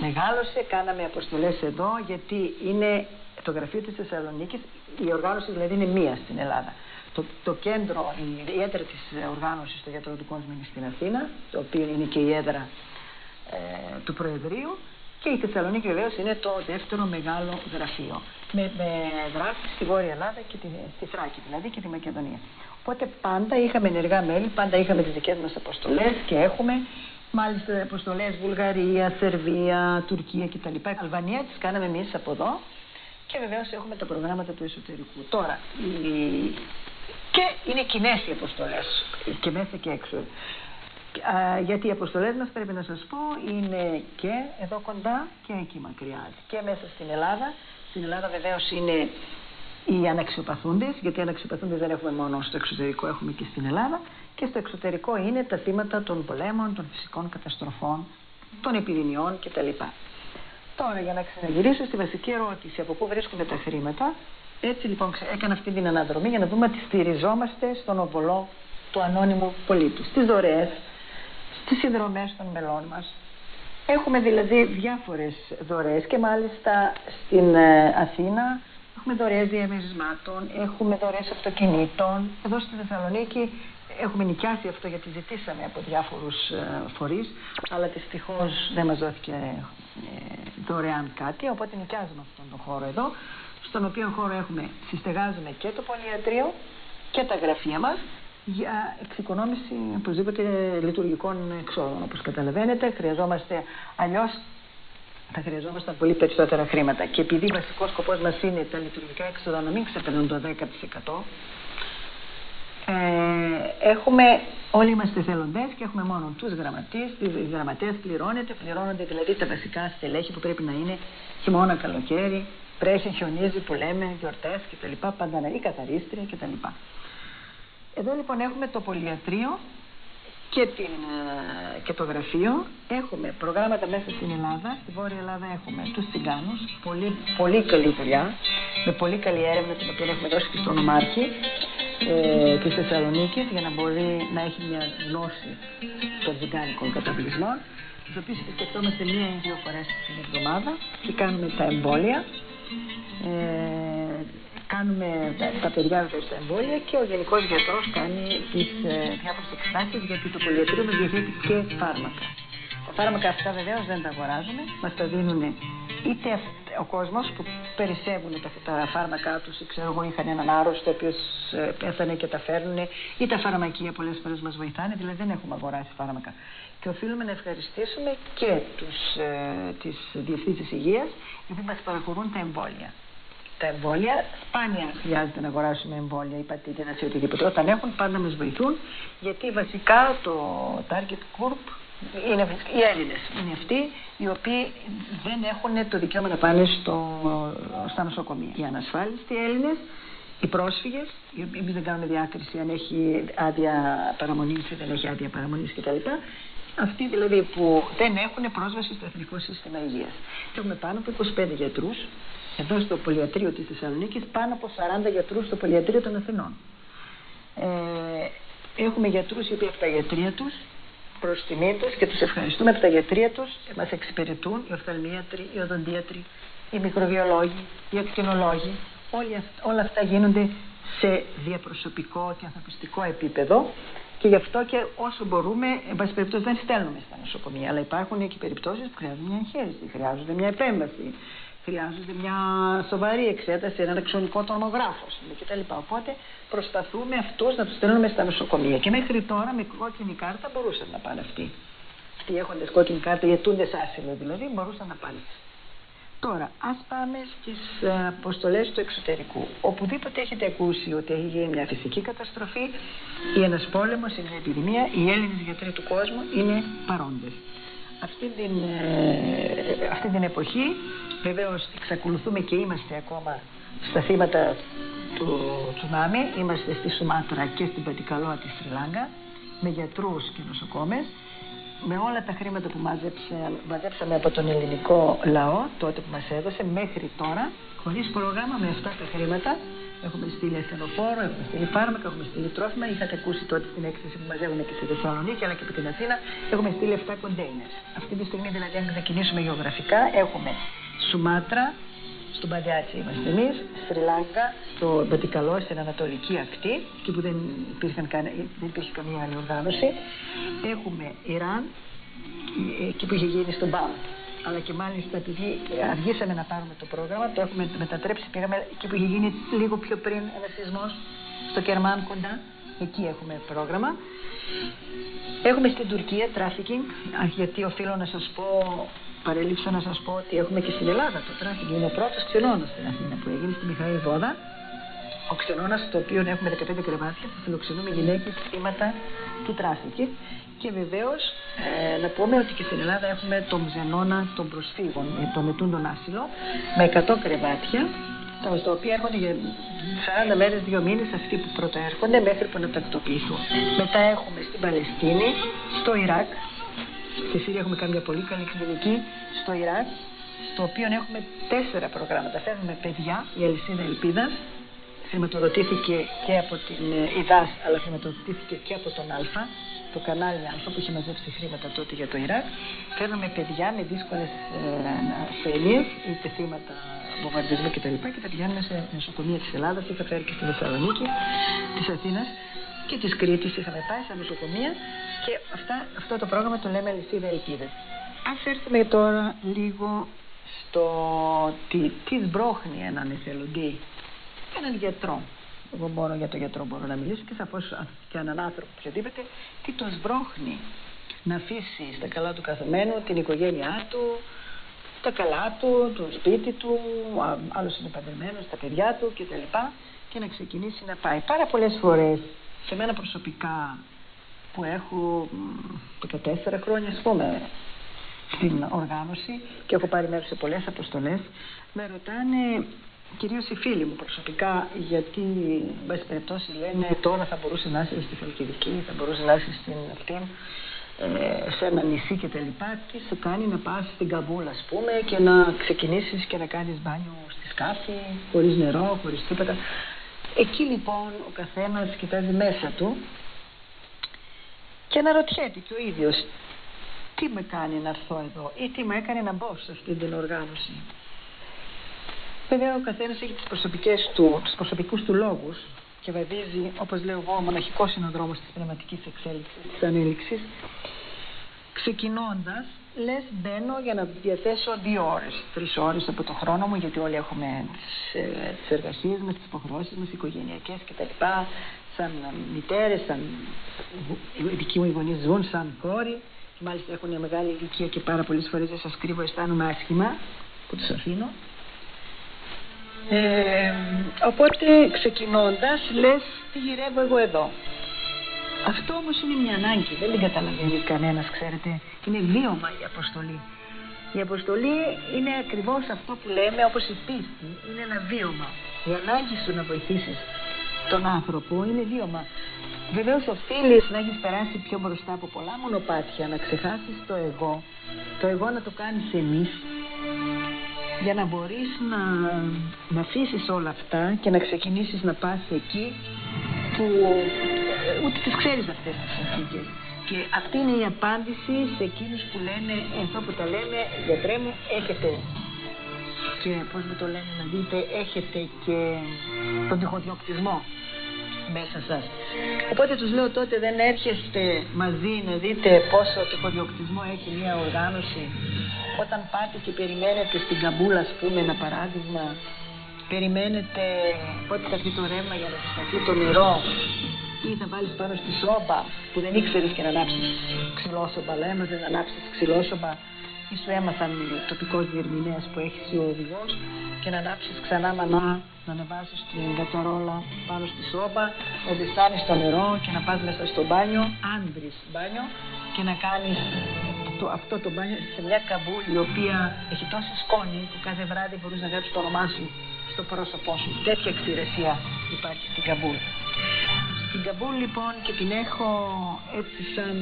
μεγάλωσε, κάναμε αποστολές εδώ γιατί είναι το γραφείο της Θεσσαλονίκης, η οργάνωση δηλαδή είναι μία στην Ελλάδα το, το κέντρο, η, έδρα της οργάνωσης του γιατρό του κόσμου είναι στην Αθήνα, το οποίο είναι και η έδρα ε, του Προεδρείου και η Θεσσαλονίκη βεβαίως είναι το δεύτερο μεγάλο γραφείο με, με δράσεις στη Βόρεια Ελλάδα και τη, στη Θράκη δηλαδή και τη Μακεδονία. Οπότε πάντα είχαμε ενεργά μέλη, πάντα είχαμε τις δικές μας αποστολές και έχουμε μάλιστα αποστολές Βουλγαρία, Σερβία, Τουρκία κτλ. Αλβανία τις κάναμε εμείς από εδώ και βεβαίως έχουμε τα προγράμματα του εσωτερικού. Τώρα, η, και είναι κοινές οι αποστολές και μέσα και έξω. γιατί οι αποστολές μας πρέπει να σας πω είναι και εδώ κοντά και εκεί μακριά. Και μέσα στην Ελλάδα. Στην Ελλάδα βεβαίως είναι οι αναξιοπαθούντες, γιατί οι αναξιοπαθούντες δεν έχουμε μόνο στο εξωτερικό, έχουμε και στην Ελλάδα. Και στο εξωτερικό είναι τα θύματα των πολέμων, των φυσικών καταστροφών, των επιδημιών κτλ. Τώρα για να ξαναγυρίσω στη βασική ερώτηση από πού βρίσκονται τα χρήματα, έτσι λοιπόν έκανα αυτή την αναδρομή για να δούμε ότι στηριζόμαστε στον οβολό του ανώνυμου πολίτου. Στις δωρεές, στις συνδρομές των μελών μας. Έχουμε δηλαδή διάφορες δωρεές και μάλιστα στην ε, Αθήνα έχουμε δωρεές διαμερισμάτων, έχουμε δωρεές αυτοκινήτων. Εδώ στη Θεσσαλονίκη έχουμε νοικιάσει αυτό γιατί ζητήσαμε από διάφορους ε, φορείς αλλά δυστυχώς δεν μας δόθηκε ε, δωρεάν κάτι οπότε νοικιάζουμε αυτόν τον χώρο εδώ στον οποίο χώρο έχουμε, συστεγάζουμε και το πολυατρίο και τα γραφεία μας για εξοικονόμηση οπωσδήποτε λειτουργικών εξόδων. Όπως καταλαβαίνετε, χρειαζόμαστε αλλιώς θα χρειαζόμασταν πολύ περισσότερα χρήματα. Και επειδή βασικός σκοπός μας είναι τα λειτουργικά έξοδα να μην ξεπερνούν το 10%, ε, έχουμε, όλοι είμαστε θελοντές και έχουμε μόνο τους γραμματείς. Οι γραμματέ πληρώνεται, πληρώνονται δηλαδή τα βασικά στελέχη που πρέπει να είναι χειμώνα, καλοκαίρι, Πρέχει, χιονίζει που λέμε, γιορτέ κτλ. Πάντα να καθαρίστρια κτλ. Εδώ λοιπόν έχουμε το πολυατρίο και, την, ε, και το γραφείο. Έχουμε προγράμματα μέσα στην Ελλάδα. Στη Βόρεια Ελλάδα έχουμε τους Τσιγκάνους. Πολύ, πολύ καλή δουλειά. Με πολύ καλή έρευνα την οποία έχουμε δώσει και στον Ομάρχη ε, τη Θεσσαλονίκη για να μπορεί να έχει μια γνώση των τσιγκάνικων καταβλισμών. Τις οποίες επισκεφτόμαστε μία ή δύο φορές την εβδομάδα και κάνουμε τα εμβόλια ε, κάνουμε τα παιδιά βέβαια στα εμβόλια και ο Γενικός Γιατρός κάνει τις ε, διάφορες εξετάσεις γιατί το πολυετρείο με διαθέτει και φάρμακα. Τα φάρμακα αυτά βεβαίως δεν τα αγοράζουμε, μας τα δίνουν είτε αυ- ο κόσμος που περισσεύουν τα, τα φάρμακά τους, ξέρω εγώ, είχαν έναν άρρωστο ο οποίος πέθανε και τα φέρνουν, ή τα φαρμακεία πολλές φορές μας βοηθάνε, δηλαδή δεν έχουμε αγοράσει φάρμακα. Και οφείλουμε να ευχαριστήσουμε και τους, ε, τις διευθύνσεις υγείας, οι οποίοι μας παραχωρούν τα εμβόλια. Τα εμβόλια σπάνια χρειάζεται να αγοράσουμε εμβόλια, υπατήτηνα ή οτιδήποτε. Όταν έχουν πάντα μας βοηθούν, γιατί βασικά το target group είναι οι Έλληνες. Είναι αυτοί οι οποίοι δεν έχουν το δικαίωμα να πάνε στο, στα νοσοκομεία. Οι ανασφάλιστοι Έλληνες, οι πρόσφυγες, οι οποίοι εμείς δεν κάνουμε διάκριση αν έχει άδεια παραμονής ή δεν έχει άδεια παραμονής κτλ. Αυτοί δηλαδή που δεν έχουν πρόσβαση στο Εθνικό Σύστημα Υγείας. Έχουμε πάνω από 25 γιατρούς, εδώ στο Πολιατρίο της Θεσσαλονίκης, πάνω από 40 γιατρούς στο Πολιατρίο των Αθηνών. Ε, έχουμε γιατρούς οι οποίοι από τα γιατρία τους προς τιμή τους και τους ευχαριστούμε από τα γιατρία τους μας εξυπηρετούν οι οφθαλμίατροι, οι οδοντίατροι, οι μικροβιολόγοι, οι ακτινολόγοι. Όλοι, αυ- όλα αυτά γίνονται σε διαπροσωπικό και ανθρωπιστικό επίπεδο και γι' αυτό και όσο μπορούμε, εν πάση περιπτώσει, δεν στέλνουμε στα νοσοκομεία. Αλλά υπάρχουν και περιπτώσεις που χρειάζονται μια εγχείρηση, χρειάζονται μια επέμβαση, χρειάζονται μια σοβαρή εξέταση, έναν εξονικό τομογράφο κτλ. Οπότε προσπαθούμε αυτούς να τους στέλνουμε στα νοσοκομεία. Και μέχρι τώρα με κόκκινη κάρτα μπορούσαν να πάνε αυτοί. Αυτοί έχοντες κόκκινη κάρτα, οι αιτούντε άσυλο δηλαδή, μπορούσαν να πάνε. Τώρα, ας πάμε στις ε, αποστολές του εξωτερικού. Οπουδήποτε έχετε ακούσει ότι έχει γίνει μια φυσική καταστροφή ή ένας πόλεμος ή μια επιδημία, οι Έλληνες γιατροί του κόσμου είναι παρόντες. Αυτή την, ε, αυτή την εποχή, βεβαίως εξακολουθούμε και είμαστε ακόμα στα θύματα του τσουνάμι, είμαστε στη Σουμάτρα και στην Πατικαλώα της Σρι Λάγκα, με γιατρούς και νοσοκόμες, με όλα τα χρήματα που μάζεψε, μαζέψαμε από τον ελληνικό λαό τότε που μας έδωσε μέχρι τώρα χωρίς πρόγραμμα με αυτά τα χρήματα. Έχουμε στείλει ασθενοφόρο, έχουμε στείλει φάρμακα, έχουμε στείλει τρόφιμα. Είχατε ακούσει τότε στην έκθεση που μαζεύουμε και στη Θεσσαλονίκη αλλά και από την Αθήνα. Έχουμε στείλει 7 κοντέινερς. Αυτή τη στιγμή δηλαδή αν ξεκινήσουμε γεωγραφικά έχουμε Σουμάτρα στον Παντιάτσι είμαστε εμείς, Σρι Λάγκα, στο Μπατικαλό, στην Ανατολική Ακτή, εκεί που δεν, υπήρχαν, καν- δεν υπήρχε καμία άλλη οργάνωση. Έχουμε Ιράν, ε, εκεί που είχε γίνει στον ΠΑΜ. Αλλά και μάλιστα επειδή αργήσαμε να πάρουμε το πρόγραμμα, το έχουμε μετατρέψει, πήγαμε εκεί που είχε γίνει λίγο πιο πριν ένα σεισμός, στο Κερμάν κοντά. Εκεί έχουμε πρόγραμμα. Έχουμε στην Τουρκία trafficking, α, γιατί οφείλω να σας πω, παρέλειψα να σας πω ότι έχουμε και στην Ελλάδα το trafficking. Είναι ο πρώτος ξενώνας στην Αθήνα που έγινε στη Μιχαήλ Βόδα. Ο ξενώνας στο οποίο έχουμε 15 κρεβάτια που φιλοξενούμε γυναίκες θύματα του trafficking. Και βεβαίως ε, να πούμε ότι και στην Ελλάδα έχουμε τον ξενώνα των προσφύγων, ε, των ετούντων άσυλο, με 100 κρεβάτια, τα στα οποία έρχονται για 40 μέρες, δύο μήνες αυτοί που πρώτα έρχονται μέχρι που να τακτοποιηθούν. Μετά έχουμε στην Παλαιστίνη, στο Ιράκ, στη Σύρια έχουμε κάνει μια πολύ καλή κλινική, στο Ιράκ, στο οποίο έχουμε τέσσερα προγράμματα. Φέρνουμε παιδιά, η αλυσίδα ελπίδας, χρηματοδοτήθηκε και από την ε, ΙΔΑΣ, αλλά χρηματοδοτήθηκε και από τον Α, το κανάλι Α που είχε μαζέψει χρήματα τότε για το Ιράκ. Φέρνουμε παιδιά με δύσκολες ασθένειες, είτε θύματα βομβαρδισμού κτλ. Και, και τα πηγαίνουμε σε νοσοκομεία της Ελλάδας, είχα φέρει και στη Θεσσαλονίκη, της Αθήνας και τη Κρήτη. Είχαμε πάει στα νοσοκομεία και αυτά, αυτό το πρόγραμμα το λέμε Αλυσίδα Ελπίδε. Α έρθουμε τώρα λίγο στο τι, τι σμπρώχνει έναν εθελοντή έναν γιατρό. Εγώ μόνο για τον γιατρό μπορώ να μιλήσω και σαφώ και έναν άνθρωπο οποιοδήποτε, τι τον σμπρώχνει να αφήσει στα καλά του καθεμένου την οικογένειά του, τα καλά του, το σπίτι του, άλλος είναι παντρεμένος, τα παιδιά του κτλ. Και να ξεκινήσει να πάει. Πάρα πολλές φορές σε μένα προσωπικά που έχω μ, 14 χρόνια, ας πούμε, στην οργάνωση και έχω πάρει μέρος σε πολλές αποστολές, με ρωτάνε κυρίως οι φίλοι μου προσωπικά γιατί, εν πάση περιπτώσει, λένε τώρα θα μπορούσε να είσαι στη Χαλκιδική, θα μπορούσε να είσαι στην αυτή, ε, σε ένα νησί και τα λοιπά, τι σε κάνει να πας στην Καμπούλα, ας πούμε, και να ξεκινήσεις και να κάνεις μπάνιο στη σκάφη, χωρίς νερό, χωρίς τίποτα. Εκεί λοιπόν ο καθένας κοιτάζει μέσα του και αναρωτιέται και ο ίδιος τι με κάνει να έρθω εδώ ή τι με έκανε να μπω σε αυτή την οργάνωση; Βέβαια ο καθένας έχει τις προσωπικές του, τους προσωπικούς του λόγους και βαδίζει, όπως λέω εγώ, ο μοναχικός είναι ο δρόμος της πνευματικής εξέλιξης, της ανέλυξης. ξεκινώντας λες μπαίνω για να διαθέσω δύο ώρες, τρεις ώρες από το χρόνο μου γιατί όλοι έχουμε τις, ε, τις εργασίες μας, τις υποχρεώσεις μας, οικογενειακές κτλ. Σαν μητέρες, σαν οι δικοί μου οι γονείς ζουν, σαν κόρη και μάλιστα έχουν μια μεγάλη ηλικία και πάρα πολλές φορές δεν σας κρύβω αισθάνομαι άσχημα που τους αφήνω. Ε, οπότε ξεκινώντας λες τι γυρεύω εγώ εδώ. Αυτό όμως είναι μια ανάγκη, δεν την καταλαβαίνει κανένας, ξέρετε. Είναι βίωμα η αποστολή. Η αποστολή είναι ακριβώς αυτό που λέμε, όπως η πίστη, είναι ένα βίωμα. Η ανάγκη σου να βοηθήσεις τον άνθρωπο είναι βίωμα. Βεβαίως οφείλεις να έχεις περάσει πιο μπροστά από πολλά μονοπάτια, να ξεχάσεις το εγώ, το εγώ να το κάνεις εμείς, για να μπορείς να, να αφήσεις όλα αυτά και να ξεκινήσεις να πας εκεί που ε, ούτε τις ξέρεις αυτές τις συνθήκες. Και αυτή είναι η απάντηση σε εκείνους που λένε, εδώ που τα λένε, γιατρέ μου, έχετε και πώς μου το λένε να δείτε, έχετε και τον τυχοδιοκτισμό μέσα σας. Οπότε τους λέω τότε δεν έρχεστε μαζί να δείτε πόσο τυχοδιοκτισμό έχει μια οργάνωση όταν πάτε και περιμένετε στην Καμπούλα, ας πούμε, ένα παράδειγμα, περιμένετε πότε θα έρθει το ρεύμα για να συσταθεί το νερό ή θα βάλεις πάνω στη σόμπα που δεν ήξερες και να ανάψεις ξυλόσομπα, αλλά έμαθες να ανάψεις ξυλόσομπα ή σου έμαθαν τοπικός διερμηνέας που έχεις ο οδηγός και να ανάψεις ξανά μανά, να ανεβάσεις την κατσαρόλα πάνω στη σόμπα, να ζεστάνεις το νερό και να πας μέσα στο μπάνιο, άντρης μπάνιο και να κάνεις το, αυτό το μπάνιο σε μια Καμπούλ η οποία έχει τόση σκόνη που κάθε βράδυ μπορείς να γράψεις το όνομά σου στο πρόσωπό σου. Τέτοια υπηρεσία υπάρχει στην Καμπούλ. Στην Καμπούλ λοιπόν και την έχω έτσι σαν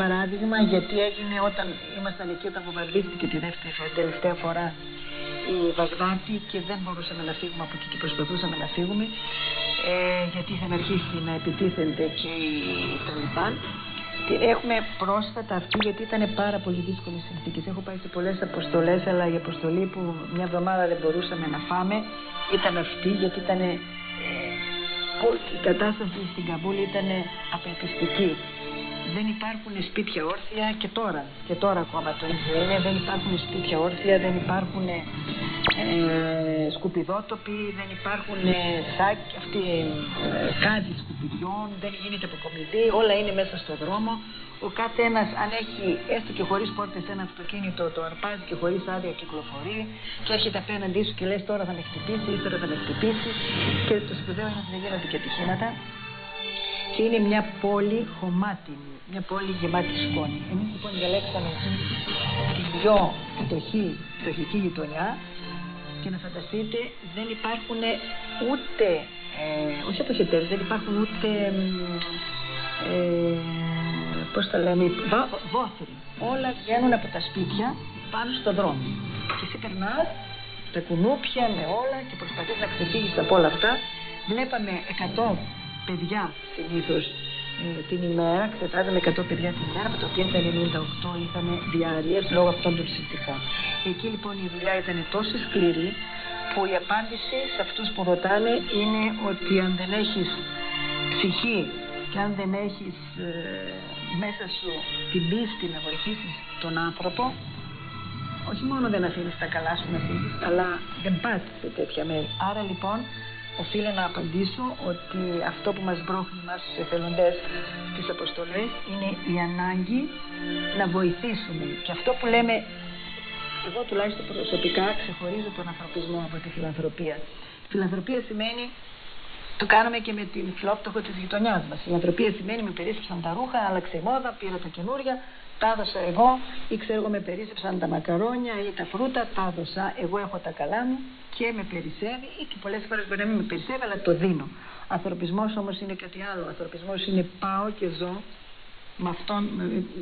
παράδειγμα γιατί έγινε όταν ήμασταν εκεί όταν βομβαρδίστηκε τη δεύτερη τελευταία φορά η Βαγδάτη και δεν μπορούσαμε να φύγουμε από εκεί και προσπαθούσαμε να φύγουμε ε, γιατί είχαν αρχίσει να επιτίθενται και οι Ταλιμπάν την έχουμε πρόσφατα αυτή γιατί ήταν πάρα πολύ δύσκολες συνθήκες. Έχω πάει σε πολλές αποστολές, αλλά η αποστολή που μια εβδομάδα δεν μπορούσαμε να φάμε ήταν αυτή γιατί ήταν. Ε, η κατάσταση στην Καμπούλη ήταν απελπιστική. Δεν υπάρχουν σπίτια όρθια και τώρα, και τώρα ακόμα το ίδιο είναι, δεν υπάρχουν σπίτια όρθια, δεν υπάρχουν ε, σκουπιδότοποι, δεν υπάρχουν ε, σάκ, αυτοί, ε, κάδι σκουπιδιών, δεν γίνεται αποκομιδή, όλα είναι μέσα στο δρόμο. Ο κάθε ένα, αν έχει έστω και χωρίς πόρτες ένα αυτοκίνητο, το αρπάζει και χωρίς άδεια κυκλοφορεί και έρχεται απέναντί σου και λες τώρα θα με χτυπήσει, ύστερα θα με χτυπήσει. Και το σπουδαίο είναι ότι δεν γίνονται και ατυχήματα. Και είναι μια πόλη χωμάτινη, μια πόλη γεμάτη σκόνη. Εμείς λοιπόν διαλέξαμε την πιο φτωχή, φτωχική γειτονιά και να φανταστείτε δεν υπάρχουν ούτε, ε, όχι αποχετεύσεις, δεν υπάρχουν ούτε, ε, πώς τα λέμε, βόθροι. Όλα βγαίνουν από τα σπίτια πάνω στον δρόμο. Και εσύ περνάς τα κουνούπια με όλα και προσπαθείς να ξεφύγεις από όλα αυτά. Βλέπαμε 100 παιδιά συνήθως ε, την ημέρα, εξετάζαμε 100 παιδιά την ημέρα, με το οποίο τα 98 είχαν διαρρίες λόγω αυτών των συνθηκών. Εκεί λοιπόν η δουλειά ήταν τόσο σκληρή που η απάντηση σε αυτούς που ρωτάνε είναι ότι αν δεν έχεις ψυχή και αν δεν έχεις ε, μέσα σου την πίστη να βοηθήσεις τον άνθρωπο όχι μόνο δεν αφήνεις τα καλά σου να φύγεις αλλά δεν πας σε τέτοια μέρη. Άρα λοιπόν οφείλω να απαντήσω ότι αυτό που μας μπρόχνει μας τους εθελοντές στις αποστολές είναι η ανάγκη να βοηθήσουμε. Και αυτό που λέμε, εγώ τουλάχιστον προσωπικά ξεχωρίζω τον ανθρωπισμό από τη φιλανθρωπία. Φιλανθρωπία σημαίνει το κάνουμε και με την φιλόπτωχο της γειτονιάς μας. Η φιλανθρωπία σημαίνει με περίσσεψαν τα ρούχα, άλλαξε η μόδα, πήρα τα καινούρια, τα έδωσα εγώ, ή ξέρω εγώ με περίσσεψαν τα μακαρόνια ή τα φρούτα, τα έδωσα. Εγώ έχω τα καλά μου και με περισσεύει ή και πολλές φορές μπορεί να μην με περισσεύει αλλά το δίνω. Ανθρωπισμός όμως είναι κάτι άλλο. Ανθρωπισμός είναι πάω και ζω με αυτόν,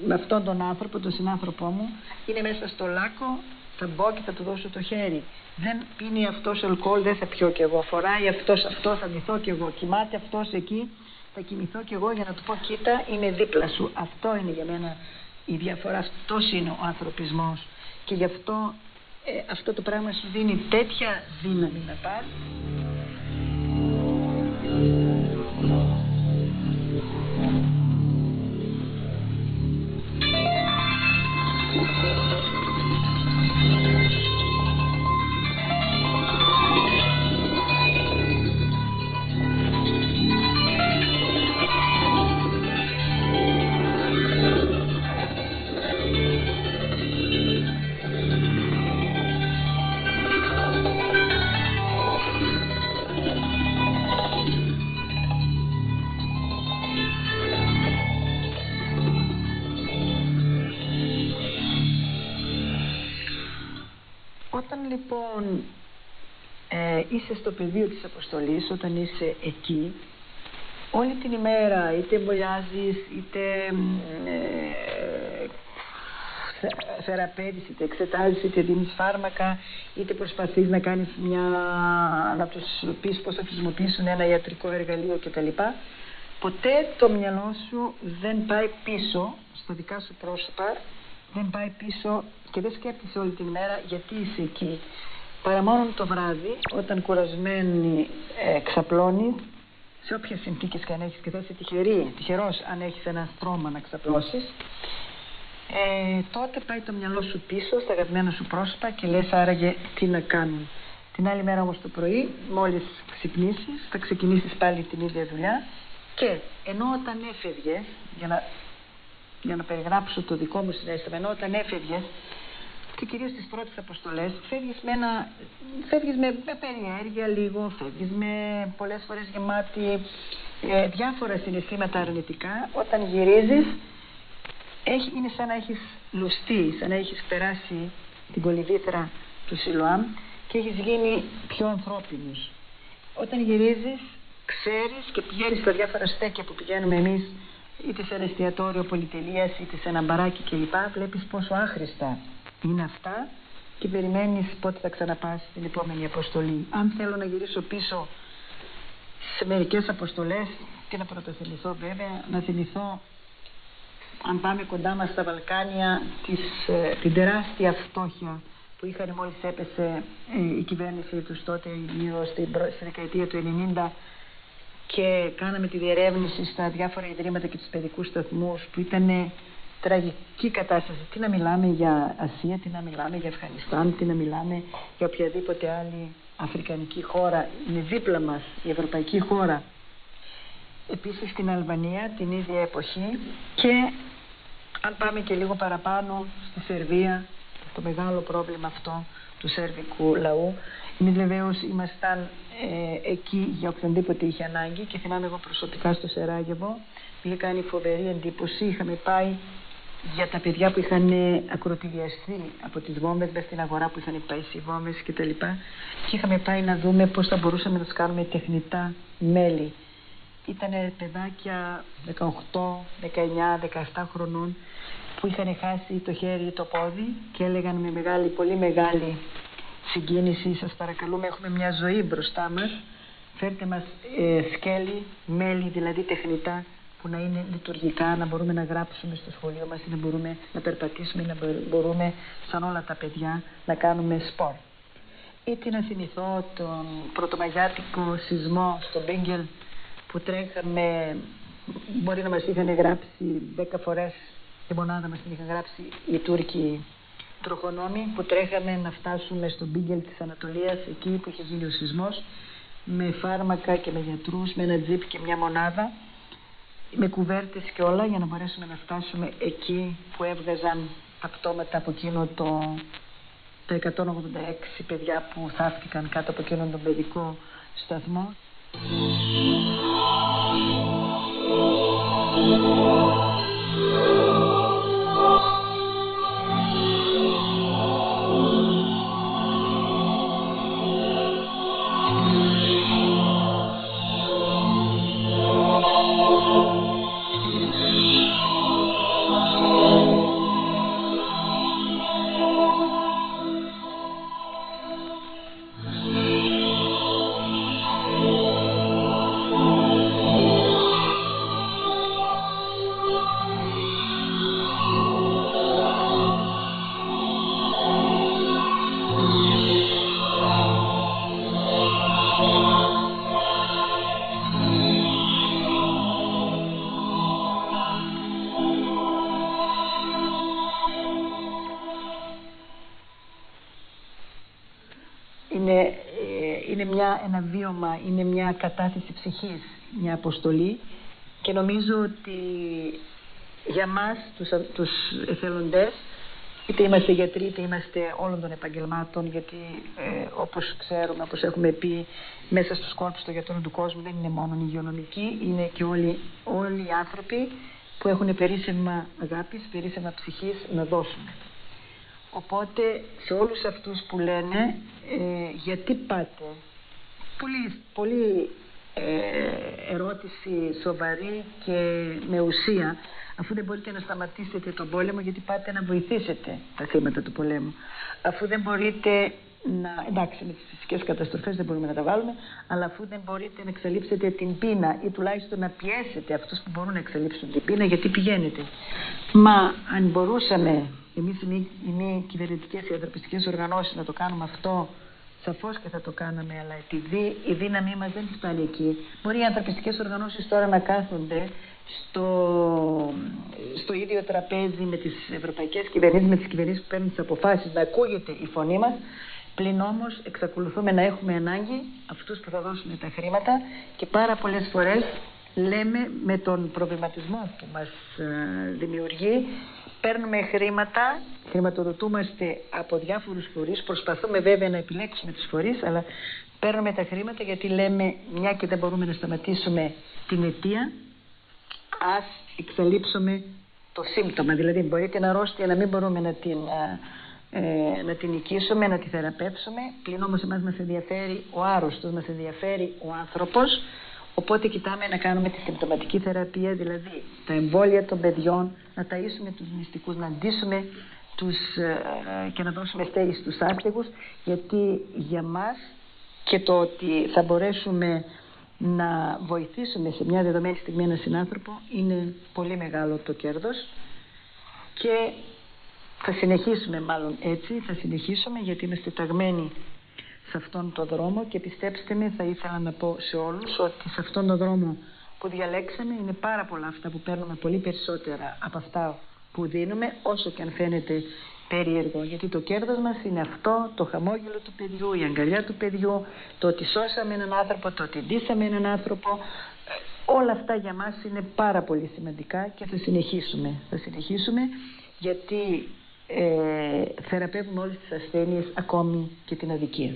με αυτόν τον άνθρωπο, τον συνάνθρωπό μου. Είναι μέσα στο λάκκο, θα μπω και θα του δώσω το χέρι. Δεν πίνει αυτός αλκοόλ, δεν θα πιω κι εγώ. Φοράει αυτός αυτό, θα ντυθώ κι εγώ. Κοιμάται αυτός εκεί, θα κοιμηθώ κι εγώ για να του πω κοίτα είμαι δίπλα σου. Αυτό είναι για μένα η διαφορά. Αυτός είναι ο ανθρωπισμός. Και γι' αυτό ε, αυτό το πράγμα σου δίνει τέτοια δύναμη να πας Όταν λοιπόν ε, είσαι στο πεδίο της αποστολής, όταν είσαι εκεί, όλη την ημέρα είτε εμβολιάζεις, είτε ε, θε- θεραπεύεις, είτε εξετάζεις, είτε δίνεις φάρμακα, είτε προσπαθείς να κάνεις μια, να τους πεις πώς θα χρησιμοποιήσουν ένα ιατρικό εργαλείο κτλ. Ποτέ το μυαλό σου δεν πάει πίσω στα δικά σου πρόσωπα, δεν πάει πίσω και δεν σκέφτεσαι όλη την μέρα γιατί είσαι εκεί. Παρά μόνο το βράδυ, όταν κουρασμένη ε, ξαπλώνεις, σε όποιες συνθήκες και αν έχεις και θα είσαι τυχερή, τυχερός αν έχεις ένα στρώμα να ξαπλώσεις, ε, τότε πάει το μυαλό σου πίσω στα αγαπημένα σου πρόσωπα και λες άραγε τι να κάνουν. Την άλλη μέρα όμως το πρωί, μόλις ξυπνήσεις, θα ξεκινήσεις πάλι την ίδια δουλειά και ενώ όταν έφευγες, για να, για να περιγράψω το δικό μου συνέστημα, ενώ όταν έφευγες και κυρίως στις πρώτες αποστολές, φεύγεις με, ένα, φεύγεις με, με περιέργεια λίγο, φεύγεις με πολλές φορές γεμάτη ε, διάφορα συναισθήματα αρνητικά. Όταν γυρίζεις, έχει, είναι σαν να έχεις λουστεί, σαν να έχεις περάσει την κολυβήθρα του Σιλοάμ και έχεις γίνει πιο ανθρώπινος. Όταν γυρίζεις, ξέρεις και πηγαίνεις στα διάφορα στέκια που πηγαίνουμε εμείς είτε σε ένα εστιατόριο πολυτελείας είτε σε ένα μπαράκι κλπ. Βλέπεις πόσο άχρηστα είναι αυτά και περιμένεις πότε θα ξαναπάς την επόμενη αποστολή. Αν θέλω να γυρίσω πίσω σε μερικές αποστολές και να πρωτοθυμηθώ βέβαια, να θυμηθώ αν πάμε κοντά μας στα Βαλκάνια της, ε, την τεράστια φτώχεια που είχαν μόλις έπεσε ε, η κυβέρνηση τους τότε γύρω στην, προ- στη δεκαετία του 90 και κάναμε τη διερεύνηση στα διάφορα ιδρύματα και τους παιδικούς σταθμούς που ήταν τραγική κατάσταση. Τι να μιλάμε για Ασία, τι να μιλάμε για Αφγανιστάν, τι να μιλάμε για οποιαδήποτε άλλη αφρικανική χώρα. Είναι δίπλα μας η ευρωπαϊκή χώρα. Επίσης στην Αλβανία την ίδια εποχή και αν πάμε και λίγο παραπάνω στη Σερβία, το μεγάλο πρόβλημα αυτό του σερβικού λαού. Εμείς βεβαίως ήμασταν ε, εκεί για οποιονδήποτε είχε ανάγκη και θυμάμαι εγώ προσωπικά στο Σεράγεβο. Μου είχε κάνει φοβερή εντύπωση. Είχαμε πάει για τα παιδιά που είχαν ε, ακροτηριαστεί από τις βόμβες μέσα στην αγορά που είχαν πάει οι βόμβες και τα λοιπά. Και είχαμε πάει να δούμε πώς θα μπορούσαμε να τους κάνουμε τεχνητά μέλη. Ήτανε παιδάκια 18, 19, 17 χρονών που είχαν χάσει το χέρι ή το πόδι και έλεγαν με μεγάλη, πολύ μεγάλη συγκίνηση σας παρακαλούμε έχουμε μια ζωή μπροστά μας φέρτε μας ε, σκέλη, μέλη δηλαδή τεχνητά που να είναι λειτουργικά, να μπορούμε να γράψουμε στο σχολείο μας ή να μπορούμε να περπατήσουμε, να μπορούμε σαν όλα τα παιδιά να κάνουμε σπορ. Είτε να θυμηθώ τον πρωτομαγιάτικο σεισμό στο Μπίγκελ που τρέχαμε, μπορεί να μας είχαν γράψει δέκα φορές τη μονάδα μας την είχαν γράψει οι Τούρκοι τροχονόμοι που τρέχαμε να φτάσουμε στο Μπίγκελ της Ανατολίας εκεί που είχε γίνει ο σεισμός με φάρμακα και με γιατρούς, με ένα τζιπ και μια μονάδα με κουβέρτες και όλα για να μπορέσουμε να φτάσουμε εκεί που έβγαζαν τα πτώματα από εκείνο το, τα 186 παιδιά που θαύτηκαν κάτω από εκείνον τον παιδικό σταθμό. Κατάθεση ψυχής, μια αποστολή και νομίζω ότι για μας τους, τους εθελοντές είτε είμαστε γιατροί είτε είμαστε όλων των επαγγελμάτων γιατί ε, όπως ξέρουμε, όπως έχουμε πει μέσα στους κόρπους των γιατρών του κόσμου δεν είναι μόνο οι υγειονομικοί είναι και όλοι, όλοι οι άνθρωποι που έχουν περίσσευμα αγάπης, περίσσευμα ψυχής να δώσουν. Οπότε σε όλους αυτούς που λένε ε, γιατί πάτε, πολύ, πολύ ε, ερώτηση σοβαρή και με ουσία αφού δεν μπορείτε να σταματήσετε τον πόλεμο γιατί πάτε να βοηθήσετε τα θύματα του πολέμου. Αφού δεν μπορείτε να, εντάξει με τις φυσικές καταστροφές δεν μπορούμε να τα βάλουμε αλλά αφού δεν μπορείτε να εξαλείψετε την πείνα ή τουλάχιστον να πιέσετε αυτούς που μπορούν να εξαλείψουν την πείνα γιατί πηγαίνετε. Μα αν μπορούσαμε εμείς οι μη, οι μη κυβερνητικές οι ανθρωπιστικές οργανώσεις να το κάνουμε αυτό Σαφώς και θα το κάναμε, αλλά επειδή η δύναμή μας δεν φτάνει εκεί, μπορεί οι ανθρωπιστικές οργανώσεις τώρα να κάθονται στο, στο ίδιο τραπέζι με τις ευρωπαϊκές κυβερνήσεις, με τις κυβερνήσεις που παίρνουν τις αποφάσεις, να ακούγεται η φωνή μας. Πλην όμως εξακολουθούμε να έχουμε ανάγκη αυτούς που θα δώσουν τα χρήματα και πάρα πολλές φορές λέμε με τον προβληματισμό που μας ε, δημιουργεί παίρνουμε χρήματα, χρηματοδοτούμαστε από διάφορους φορείς, προσπαθούμε βέβαια να επιλέξουμε τις φορείς, αλλά παίρνουμε τα χρήματα γιατί λέμε μια και δεν μπορούμε να σταματήσουμε την αιτία, ας εξαλείψουμε το σύμπτωμα. Δηλαδή μπορεί την αρρώστια να μην μπορούμε να την, ε, να την νικήσουμε, να τη θεραπεύσουμε, πλην όμως εμάς μας ενδιαφέρει ο άρρωστος, μας ενδιαφέρει ο άνθρωπος, Οπότε κοιτάμε να κάνουμε τη συμπτωματική θεραπεία, δηλαδή τα εμβόλια των παιδιών, να ταΐσουμε τους μυστικούς, να αντίσουμε τους, ε, και να δώσουμε στέγη στους άστεγους, γιατί για μας και το ότι θα μπορέσουμε να βοηθήσουμε σε μια δεδομένη στιγμή έναν συνάνθρωπο είναι πολύ μεγάλο το κέρδος και θα συνεχίσουμε μάλλον έτσι, θα συνεχίσουμε γιατί είμαστε ταγμένοι σε αυτόν τον δρόμο και πιστέψτε με θα ήθελα να πω σε όλους ότι σε αυτόν τον δρόμο που διαλέξαμε είναι πάρα πολλά αυτά που παίρνουμε πολύ περισσότερα από αυτά που δίνουμε όσο και αν φαίνεται περίεργο. Γιατί το κέρδος μας είναι αυτό το χαμόγελο του παιδιού, η αγκαλιά του παιδιού το ότι σώσαμε έναν άνθρωπο, το ότι ντύσαμε έναν άνθρωπο. Όλα αυτά για μας είναι πάρα πολύ σημαντικά και θα συνεχίσουμε. Θα συνεχίσουμε γιατί ε, θεραπεύουμε όλες τις ασθένειες ακόμη και την αδικία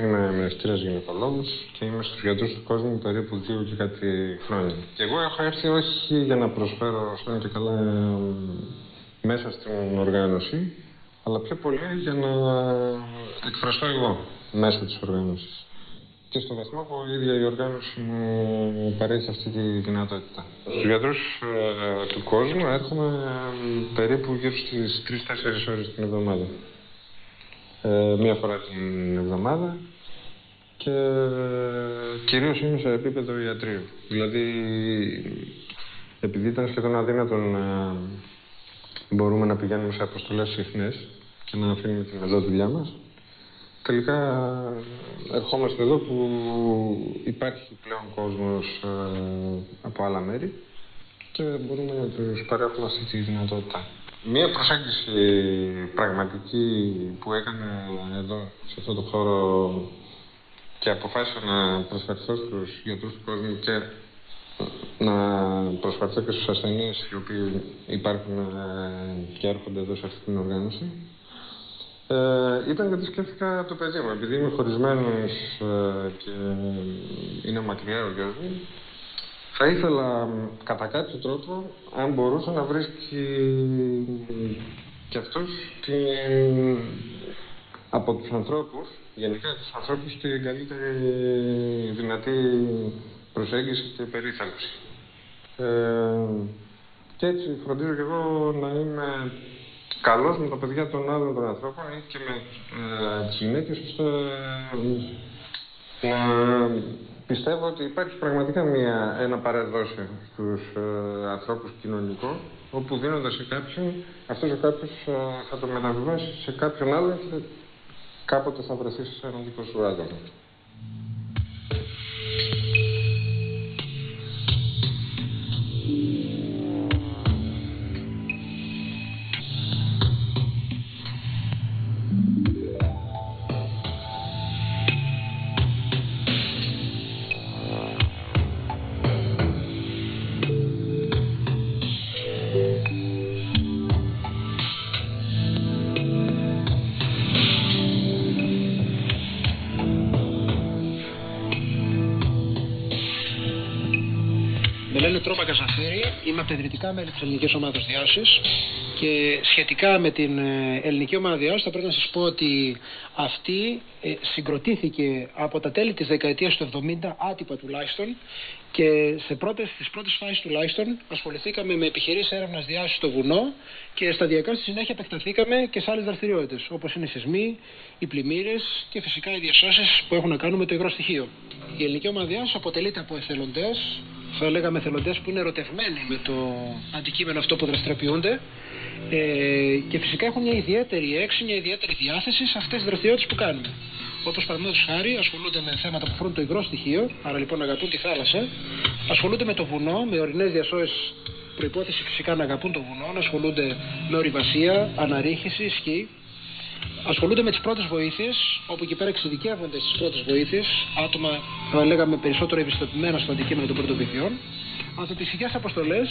είμαι μεστήρας γυναικολόγος και είμαι στους γιατρούς του κόσμου περίπου δύο και κάτι χρόνια. Και εγώ έχω έρθει όχι για να προσφέρω στον και καλά μέσα στην οργάνωση, αλλά πιο πολύ για να εκφραστώ εγώ μέσα της οργάνωσης. Και στο βαθμό που η ίδια η οργάνωση μου παρέχει αυτή τη δυνατότητα. Στους γιατρούς ε, του κόσμου έρχομαι ε, περίπου γύρω στις 3-4 ώρες την εβδομάδα ε, μία φορά την εβδομάδα και κυρίως είμαι σε επίπεδο ιατρίου. Δηλαδή, επειδή ήταν σχεδόν αδύνατο να μπορούμε να πηγαίνουμε σε αποστολές συχνές και να αφήνουμε την εδώ δουλειά μας, τελικά ερχόμαστε εδώ που υπάρχει πλέον κόσμος ε, από άλλα μέρη και μπορούμε να τους παρέχουμε αυτή τη δυνατότητα. Μία προσέγγιση πραγματική που έκανε εδώ, σε αυτό το χώρο και αποφάσισα να προσφερθώ στους γιατρούς του κόσμου και να προσφερθώ και στους ασθενείς οι οποίοι υπάρχουν ε, και έρχονται εδώ σε αυτή την οργάνωση Ε, ήταν γιατί σκέφτηκα το παιδί μου. Επειδή είμαι χωρισμένος ε, και είναι μακριά ο γιος μου, θα ήθελα μ, κατά κάποιο τρόπο, αν μπορούσε να βρίσκει και αυτός την, από τους ανθρώπους, γενικά τους ανθρώπους, την καλύτερη δυνατή προσέγγιση και περίθαλψη. Ε, και έτσι φροντίζω και εγώ να είμαι καλός με τα παιδιά των άλλων των ανθρώπων ή και με ε, τις γυναίκες ώστε ε, να πιστεύω ότι υπάρχει πραγματικά μια, ένα παρεδόσιο στους ε, ανθρώπους κοινωνικό όπου δίνοντας σε κάποιον, αυτός ο κάποιος ε, θα το μεταβιβάσει σε κάποιον άλλον και κάποτε θα βρεθεί σε ένα δικό σου άτομο. Είμαι από τα ιδρυτικά μέλη τη ελληνική ομάδα διάσωσης και σχετικά με την ε, ελληνική ομάδα διάσωσης θα πρέπει να σας πω ότι αυτή ε, συγκροτήθηκε από τα τέλη της δεκαετίας του 70, άτυπα τουλάχιστον, και σε πρώτες, στις πρώτες φάσεις τουλάχιστον ασχοληθήκαμε με επιχειρήσεις έρευνας διάσωσης στο βουνό και σταδιακά στη συνέχεια επεκταθήκαμε και σε άλλες δραστηριότητες όπως είναι οι σεισμοί, οι πλημμύρες και φυσικά οι διασώσεις που έχουν να κάνουν με το υγρό στοιχείο. Η ελληνική ομάδα διάσωσης αποτελείται από εθελοντές, θα λέγαμε εθελοντές που είναι ερωτευμένοι με το αντικείμενο αυτό που δραστηριοποιούνται ε, και φυσικά έχουν μια ιδιαίτερη έξι, μια ιδιαίτερη διάθεση σε αυτές τις δραστηριότητες που κάνουμε. Όπως παραδείγματος χάρη ασχολούνται με θέματα που αφορούν το υγρό στοιχείο, άρα λοιπόν αγαπούν τη θάλασσα. Ασχολούνται με το βουνό, με ορεινές διασώσεις, προπόθεση φυσικά να αγαπούν το βουνό. Ασχολούνται με ορειβασία, αναρρίχηση, σκι. Ασχολούνται με τις πρώτες βοήθειες, όπου εκεί πέρα εξειδικεύονται στις πρώτες βοήθειες, άτομα θα λέγαμε περισσότερο ευαισθητοποιημένα στο αντικείμενο των πρώτων βοηθειών. Ανθρωπιστικέ αποστολές,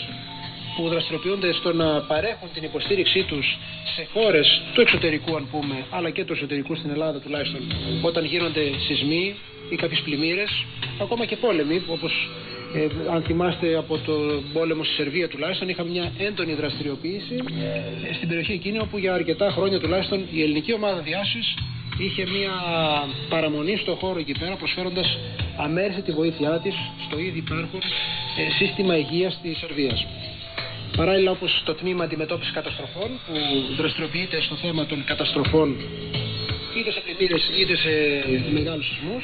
που δραστηριοποιούνται στο να παρέχουν την υποστήριξή τους σε χώρες του εξωτερικού αν πούμε, αλλά και του εσωτερικού στην Ελλάδα τουλάχιστον, όταν γίνονται σεισμοί ή κάποιες πλημμύρες, ακόμα και πόλεμοι, όπως ε, αν θυμάστε από το πόλεμο στη Σερβία τουλάχιστον, είχαμε μια έντονη δραστηριοποίηση ε, στην περιοχή εκείνη όπου για αρκετά χρόνια τουλάχιστον η ελληνική ομάδα διάσωσης είχε μια παραμονή στο χώρο εκεί πέρα προσφέροντας αμέριστη βοήθειά της στο ήδη υπάρχον ε, σύστημα υγείας της Σερβίας. Παράλληλα όπως το τμήμα αντιμετώπισης καταστροφών που δραστηριοποιείται στο θέμα των καταστροφών είτε σε πλημμύρες είτε σε μεγάλους σεισμούς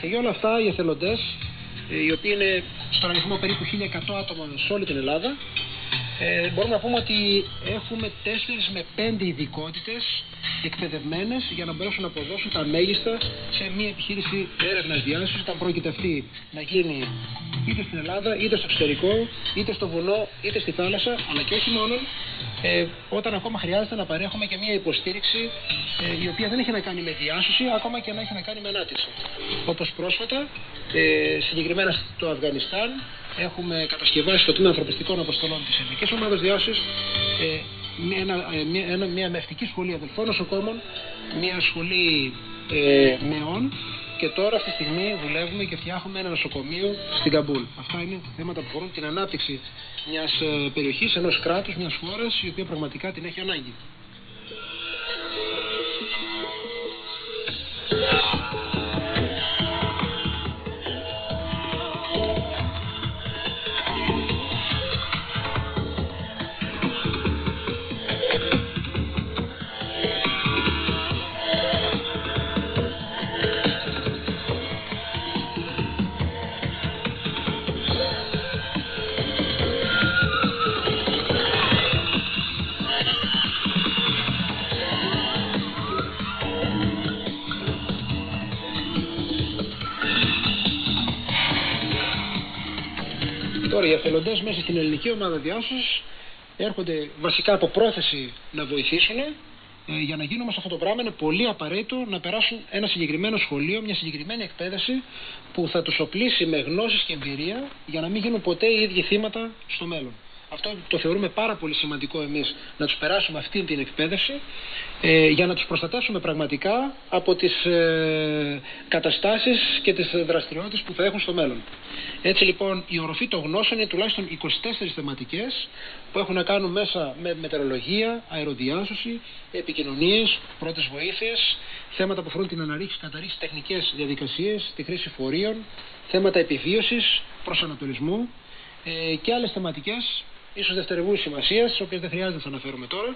και για όλα αυτά οι εθελοντές ε, οι οποίοι είναι στον αριθμό περίπου 1100 άτομα σε όλη την Ελλάδα ε, μπορούμε να πούμε ότι έχουμε 4 με 5 ειδικότητες εκπαιδευμένες για να μπορέσουν να αποδώσουν τα μέγιστα σε μια επιχείρηση έρευνας διάσωσης, όταν πρόκειται αυτή να γίνει είτε στην Ελλάδα, είτε στο εξωτερικό, είτε στο βουνό, είτε στη θάλασσα, αλλά και όχι μόνο, ε, όταν ακόμα χρειάζεται να παρέχουμε και μια υποστήριξη ε, η οποία δεν έχει να κάνει με διάσωση, ακόμα και να έχει να κάνει με ανάπτυξη. Όπως πρόσφατα, ε, συγκεκριμένα στο Αφγανιστάν, έχουμε κατασκευάσει στο τμήμα ανθρωπιστικών αποστολών της Ελληνικής Ομάδας Διάσωσης ε, μια, ένα, ε, μια, ένα, μια μευτική σχολή αδελφών νοσοκόμων, μια σχολή ε, νεών και τώρα αυτή τη στιγμή δουλεύουμε και φτιάχνουμε ένα νοσοκομείο στην Καμπούλ. Αυτά είναι θέματα που αφορούν την ανάπτυξη μιας ε, περιοχής, ενός κράτους, μιας χώρας η οποία πραγματικά την έχει ανάγκη. Οι εθελοντέ μέσα στην ελληνική ομάδα διάσωσης έρχονται βασικά από πρόθεση να βοηθήσουν. Ε, για να γίνει όμως αυτό το πράγμα είναι πολύ απαραίτητο να περάσουν ένα συγκεκριμένο σχολείο, μια συγκεκριμένη εκπαίδευση που θα τους οπλίσει με γνώσεις και εμπειρία για να μην γίνουν ποτέ οι ίδιοι θύματα στο μέλλον. Αυτό το θεωρούμε πάρα πολύ σημαντικό εμείς να τους περάσουμε αυτή την εκπαίδευση ε, για να τους προστατεύσουμε πραγματικά από τις ε, καταστάσεις και τις δραστηριότητες που θα έχουν στο μέλλον. Έτσι λοιπόν η οροφή των γνώσεων είναι τουλάχιστον 24 θεματικές που έχουν να κάνουν μέσα με μετεωρολογία, αεροδιάσωση, επικοινωνίες, πρώτες βοήθειες, θέματα που αφορούν την αναρρίχηση, καταρρίχηση, τεχνικές διαδικασίες, τη χρήση φορείων, θέματα επιβίωσης, προσανατολισμού ε, και άλλες θεματικές ίσως δευτερευού σημασίας, τις οποίες δεν χρειάζεται να τις αναφέρουμε τώρα.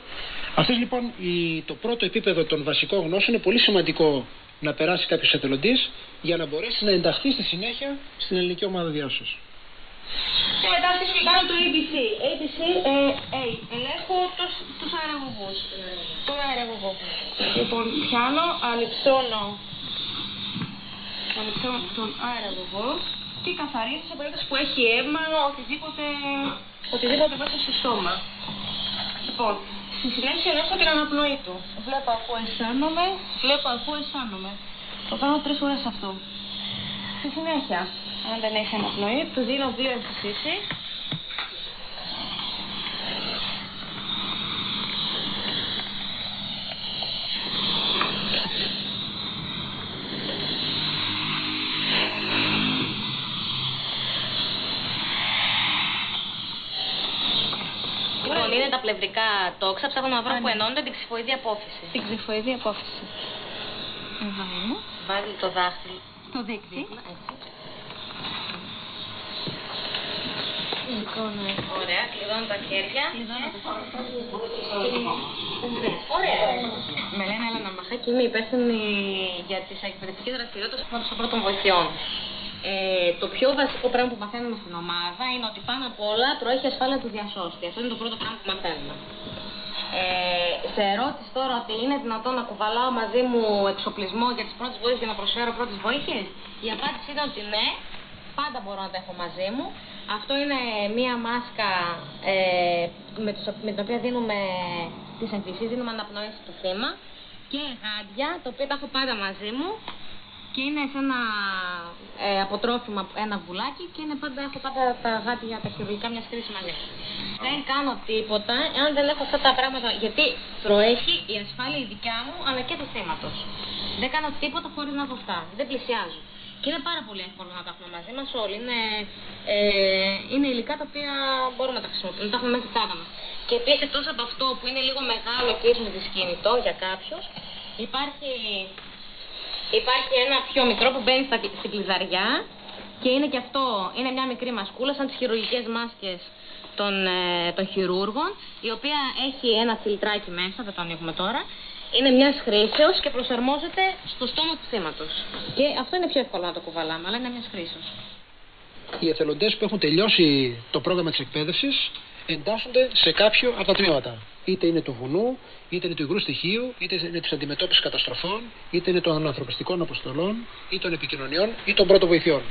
Αυτές λοιπόν η, το πρώτο επίπεδο των βασικών γνώσεων είναι πολύ σημαντικό να περάσει κάποιος εθελοντής για να μπορέσει να ενταχθεί στη συνέχεια στην ελληνική ομάδα διάσωσης. Και μετά φυσικά κάνω το ABC. ABC, ε, A. Ελέγχω τους, τους αεραγωγούς. Τον αεραγωγό. Λοιπόν, πιάνω, αλυψώνω, αλυψώνω τον αεραγωγό και καθαρίζω σε περίπτωση που έχει αίμα, οτιδήποτε, οτιδήποτε μέσα στο στόμα. Λοιπόν, στη συνέχεια ελέγχω την αναπνοή του. Βλέπω αφού αισθάνομαι, βλέπω αφού αισθάνομαι. Το κάνω τρεις φορές αυτό. Στη συνέχεια, αν δεν έχει αναπνοή, του δίνω δύο εμφυσίσεις. Λοιπόν, είναι τα πλευρικά τόξα, ψάχνω να βρω Α, που ναι. ενώνονται την ξυφοειδή απόφυση. Την ξυφοειδή απόφυση. Βάλω. Βάζει το δάχτυλο. Το δίκτυ. Λοιπόν, ωραία, κλειδώνω τα χέρια. Κλειδώνω τα Ωραία. Με λένε Έλενα Μαχά και είμαι υπεύθυνη για τις εκπαιδευτικές δραστηριότητες των πρώτων βοηθειών. Ε, το πιο βασικό πράγμα που μαθαίνουμε στην ομάδα είναι ότι πάνω απ' όλα προέχει η ασφάλεια του διασώστη. Αυτό είναι το πρώτο πράγμα που μαθαίνουμε. Ε, σε ερώτηση τώρα ότι είναι δυνατόν να κουβαλάω μαζί μου εξοπλισμό για τις πρώτες βοήθειες για να προσφέρω πρώτες βοήθειες, η απάντηση είναι ότι ναι, πάντα μπορώ να τα έχω μαζί μου. Αυτό είναι μία μάσκα ε, με, τους, με την οποία δίνουμε τις εμφυσίες, δίνουμε αναπνοή στο θύμα και γάντια, τα οποία τα έχω πάντα μαζί μου και είναι σε ένα ε, αποτρόφιμα ένα βουλάκι και είναι πάντα, έχω πάντα τα γάντια, τα χειρουργικά μιας χρήση μαζί. Δεν κάνω τίποτα εάν δεν έχω αυτά τα πράγματα, γιατί προέχει η ασφάλεια η δικιά μου αλλά και του θύματος. Δεν κάνω τίποτα χωρίς να έχω αυτά. Δεν πλησιάζω. Και είναι πάρα πολύ εύκολο να τα έχουμε μαζί μας όλοι. Είναι, ε, είναι υλικά τα οποία μπορούμε να τα χρησιμοποιούμε, τα έχουμε μέσα στην τσάντα μα. Και επίση εκτό από αυτό που είναι λίγο μεγάλο και ίσω δυσκίνητο για κάποιους, υπάρχει, υπάρχει ένα πιο μικρό που μπαίνει στα, στην κλειδαριά και είναι και αυτό, είναι μια μικρή μασκούλα σαν τις χειρουργικές μάσκες των, ε, των χειρούργων, η οποία έχει ένα φιλτράκι μέσα, δεν το ανοίγουμε τώρα, είναι μιας χρήσεως και προσαρμόζεται στο στόμα του θύματος. Και αυτό είναι πιο εύκολο να το κουβαλάμε, αλλά είναι μιας χρήσεως. Οι εθελοντές που έχουν τελειώσει το πρόγραμμα της εκπαίδευσης εντάσσονται σε κάποιο από τα τμήματα. Είτε είναι του βουνού, είτε είναι του υγρού στοιχείου, είτε είναι της αντιμετώπισης καταστροφών, είτε είναι των ανθρωπιστικών αποστολών, ή των επικοινωνιών, ή των πρώτων βοηθειών.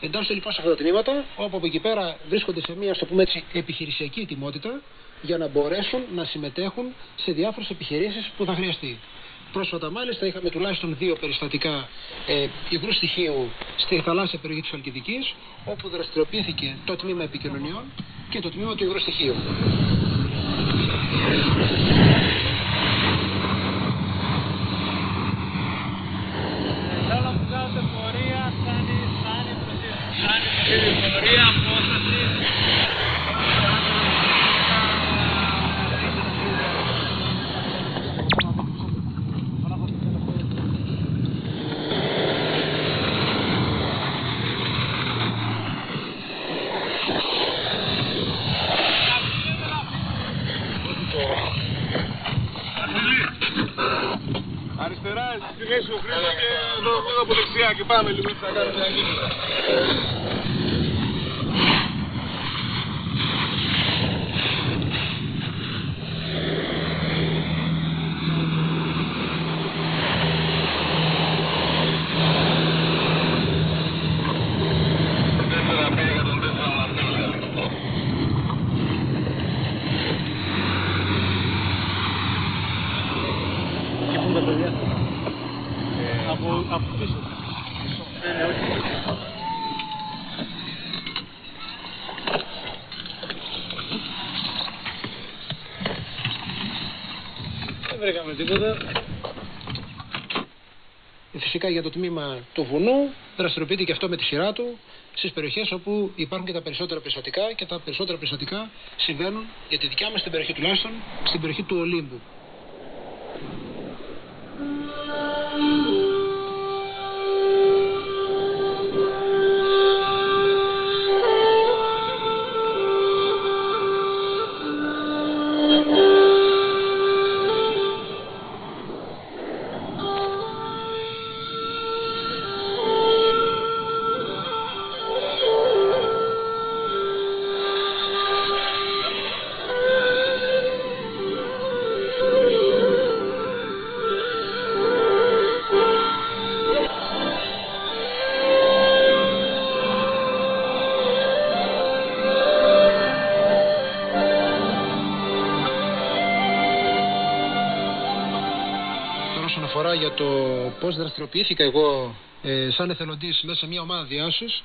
Εντάσσονται λοιπόν σε αυτά τα τμήματα, όπου από εκεί πέρα βρίσκονται σε μια, ας το πούμε έτσι, επιχειρησιακή ετοιμότητα, για να μπορέσουν να συμμετέχουν σε διάφορες επιχειρήσεις που θα χρειαστεί. Πρόσφατα μάλιστα είχαμε τουλάχιστον δύο περιστατικά ε, υγρού στοιχείου στη θαλάσσια περιοχή της Αλκιδικής, όπου δραστηριοποιήθηκε το τμήμα επικοινωνιών και το τμήμα του υγρού στοιχείου. Θέλω να βγάλετε πορεία, φτάνει, φτάνει, φτάνει, πορεία, απόσταση. Αριστερά, στη μέση ο Χρήστος και εδώ λίγο από δεξιά και πάμε λίγο έτσι να κάνουμε μια κίνηση. Και πού είναι τα παιδιά. Από, από πίσω. Ναι, ναι, όχι. βρήκαμε τίποτα. Φυσικά για το τμήμα του βουνού δραστηριοποιείται και αυτό με τη σειρά του στις περιοχές όπου υπάρχουν και τα περισσότερα περιστατικά και τα περισσότερα περιστατικά συμβαίνουν για τη δικιά μας την περιοχή τουλάχιστον στην περιοχή του Ολύμπου. Το πώς δραστηριοποιήθηκα εγώ ε, σαν εθελοντής μέσα σε μια ομάδα διάσωσης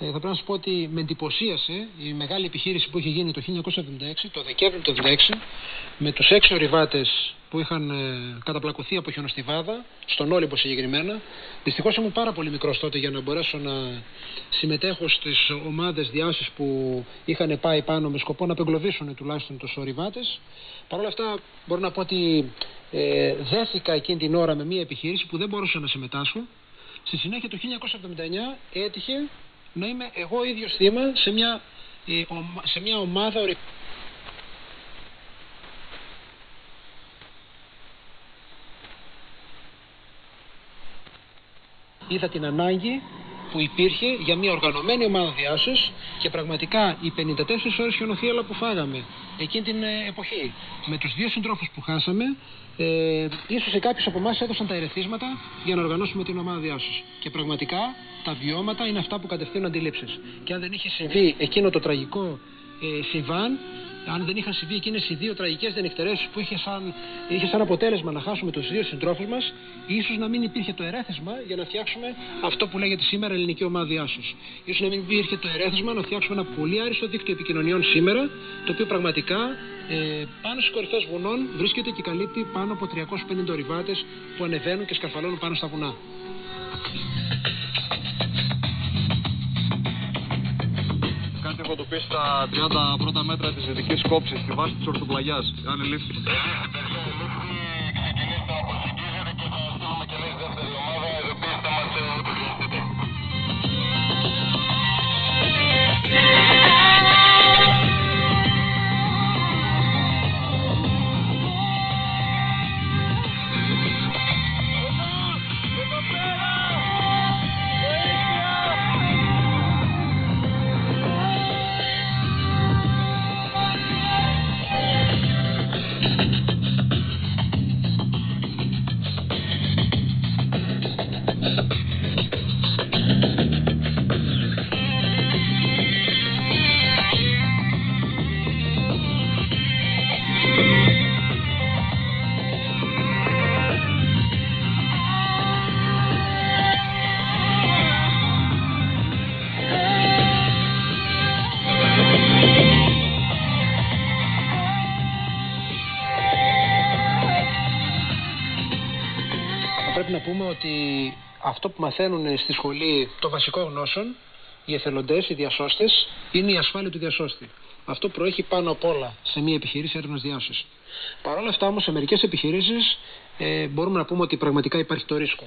ε, θα πρέπει να σου πω ότι με εντυπωσίασε η μεγάλη επιχείρηση που είχε γίνει το 1976, το Δεκέμβριο του 1976, με τους έξι ορειβάτες που είχαν ε, καταπλακωθεί από χιονοστιβάδα, στον Όλυμπο συγκεκριμένα. Δυστυχώς ήμουν πάρα πολύ μικρός τότε για να μπορέσω να συμμετέχω στις ομάδες διάσωσης που είχαν πάει πάνω με σκοπό να απεγκλωβίσουν τουλάχιστον τους ορειβάτες. Παρ' όλα αυτά μπορώ να πω ότι ε, δέθηκα εκείνη την ώρα με μια επιχείρηση που δεν μπορούσα να συμμετάσχω. Στη συνέχεια το 1979 έτυχε να είμαι εγώ ίδιος θύμα σε μια, ε, ομα- σε μια ομάδα ορει- Είδα την ανάγκη που υπήρχε για μια οργανωμένη ομάδα διάσωσης και πραγματικά οι 54 ώρες χιονοθύελα που φάγαμε εκείνη την ε, εποχή. Με τους δύο συντρόφους που χάσαμε ε, ίσως σε κάποιους από εμάς έδωσαν τα ερεθίσματα για να οργανώσουμε την ομάδα διάσωσης. Και πραγματικά τα βιώματα είναι αυτά που κατευθύνουν αντιλήψεις. Και αν δεν είχε συμβεί εκείνο το τραγικό ε, συμβάν αν δεν είχαν συμβεί εκείνες οι δύο τραγικές διανυκτερές που είχε σαν, είχε σαν αποτέλεσμα να χάσουμε τους δύο συντρόφους μας, ίσως να μην υπήρχε το ερέθισμα για να φτιάξουμε αυτό που λέγεται σήμερα ελληνική ομάδα διάσωση. σω να μην υπήρχε το ερέθισμα να φτιάξουμε ένα πολύ άριστο δίκτυο επικοινωνιών σήμερα, το οποίο πραγματικά ε, πάνω στις κορυφές βουνών βρίσκεται και καλύπτει πάνω από 350 ορειβάτες που ανεβαίνουν και σκαρφαλώνουν πάνω στα βουνά. Κάτι έχω το πεις στα 30 πρώτα μέτρα της δυτικής κόψης στη βάση της ορθοπλαγιάς. Αν λήφθη. πρέπει ότι αυτό που μαθαίνουν στη σχολή το βασικό γνώσεων, οι εθελοντές, οι διασώστες, είναι η ασφάλεια του διασώστη. Αυτό προέχει πάνω απ' όλα σε μια επιχειρήση έρευνας διάσωσης. Παρ' όλα αυτά όμως σε μερικές επιχειρήσεις ε, μπορούμε να πούμε ότι πραγματικά υπάρχει το ρίσκο.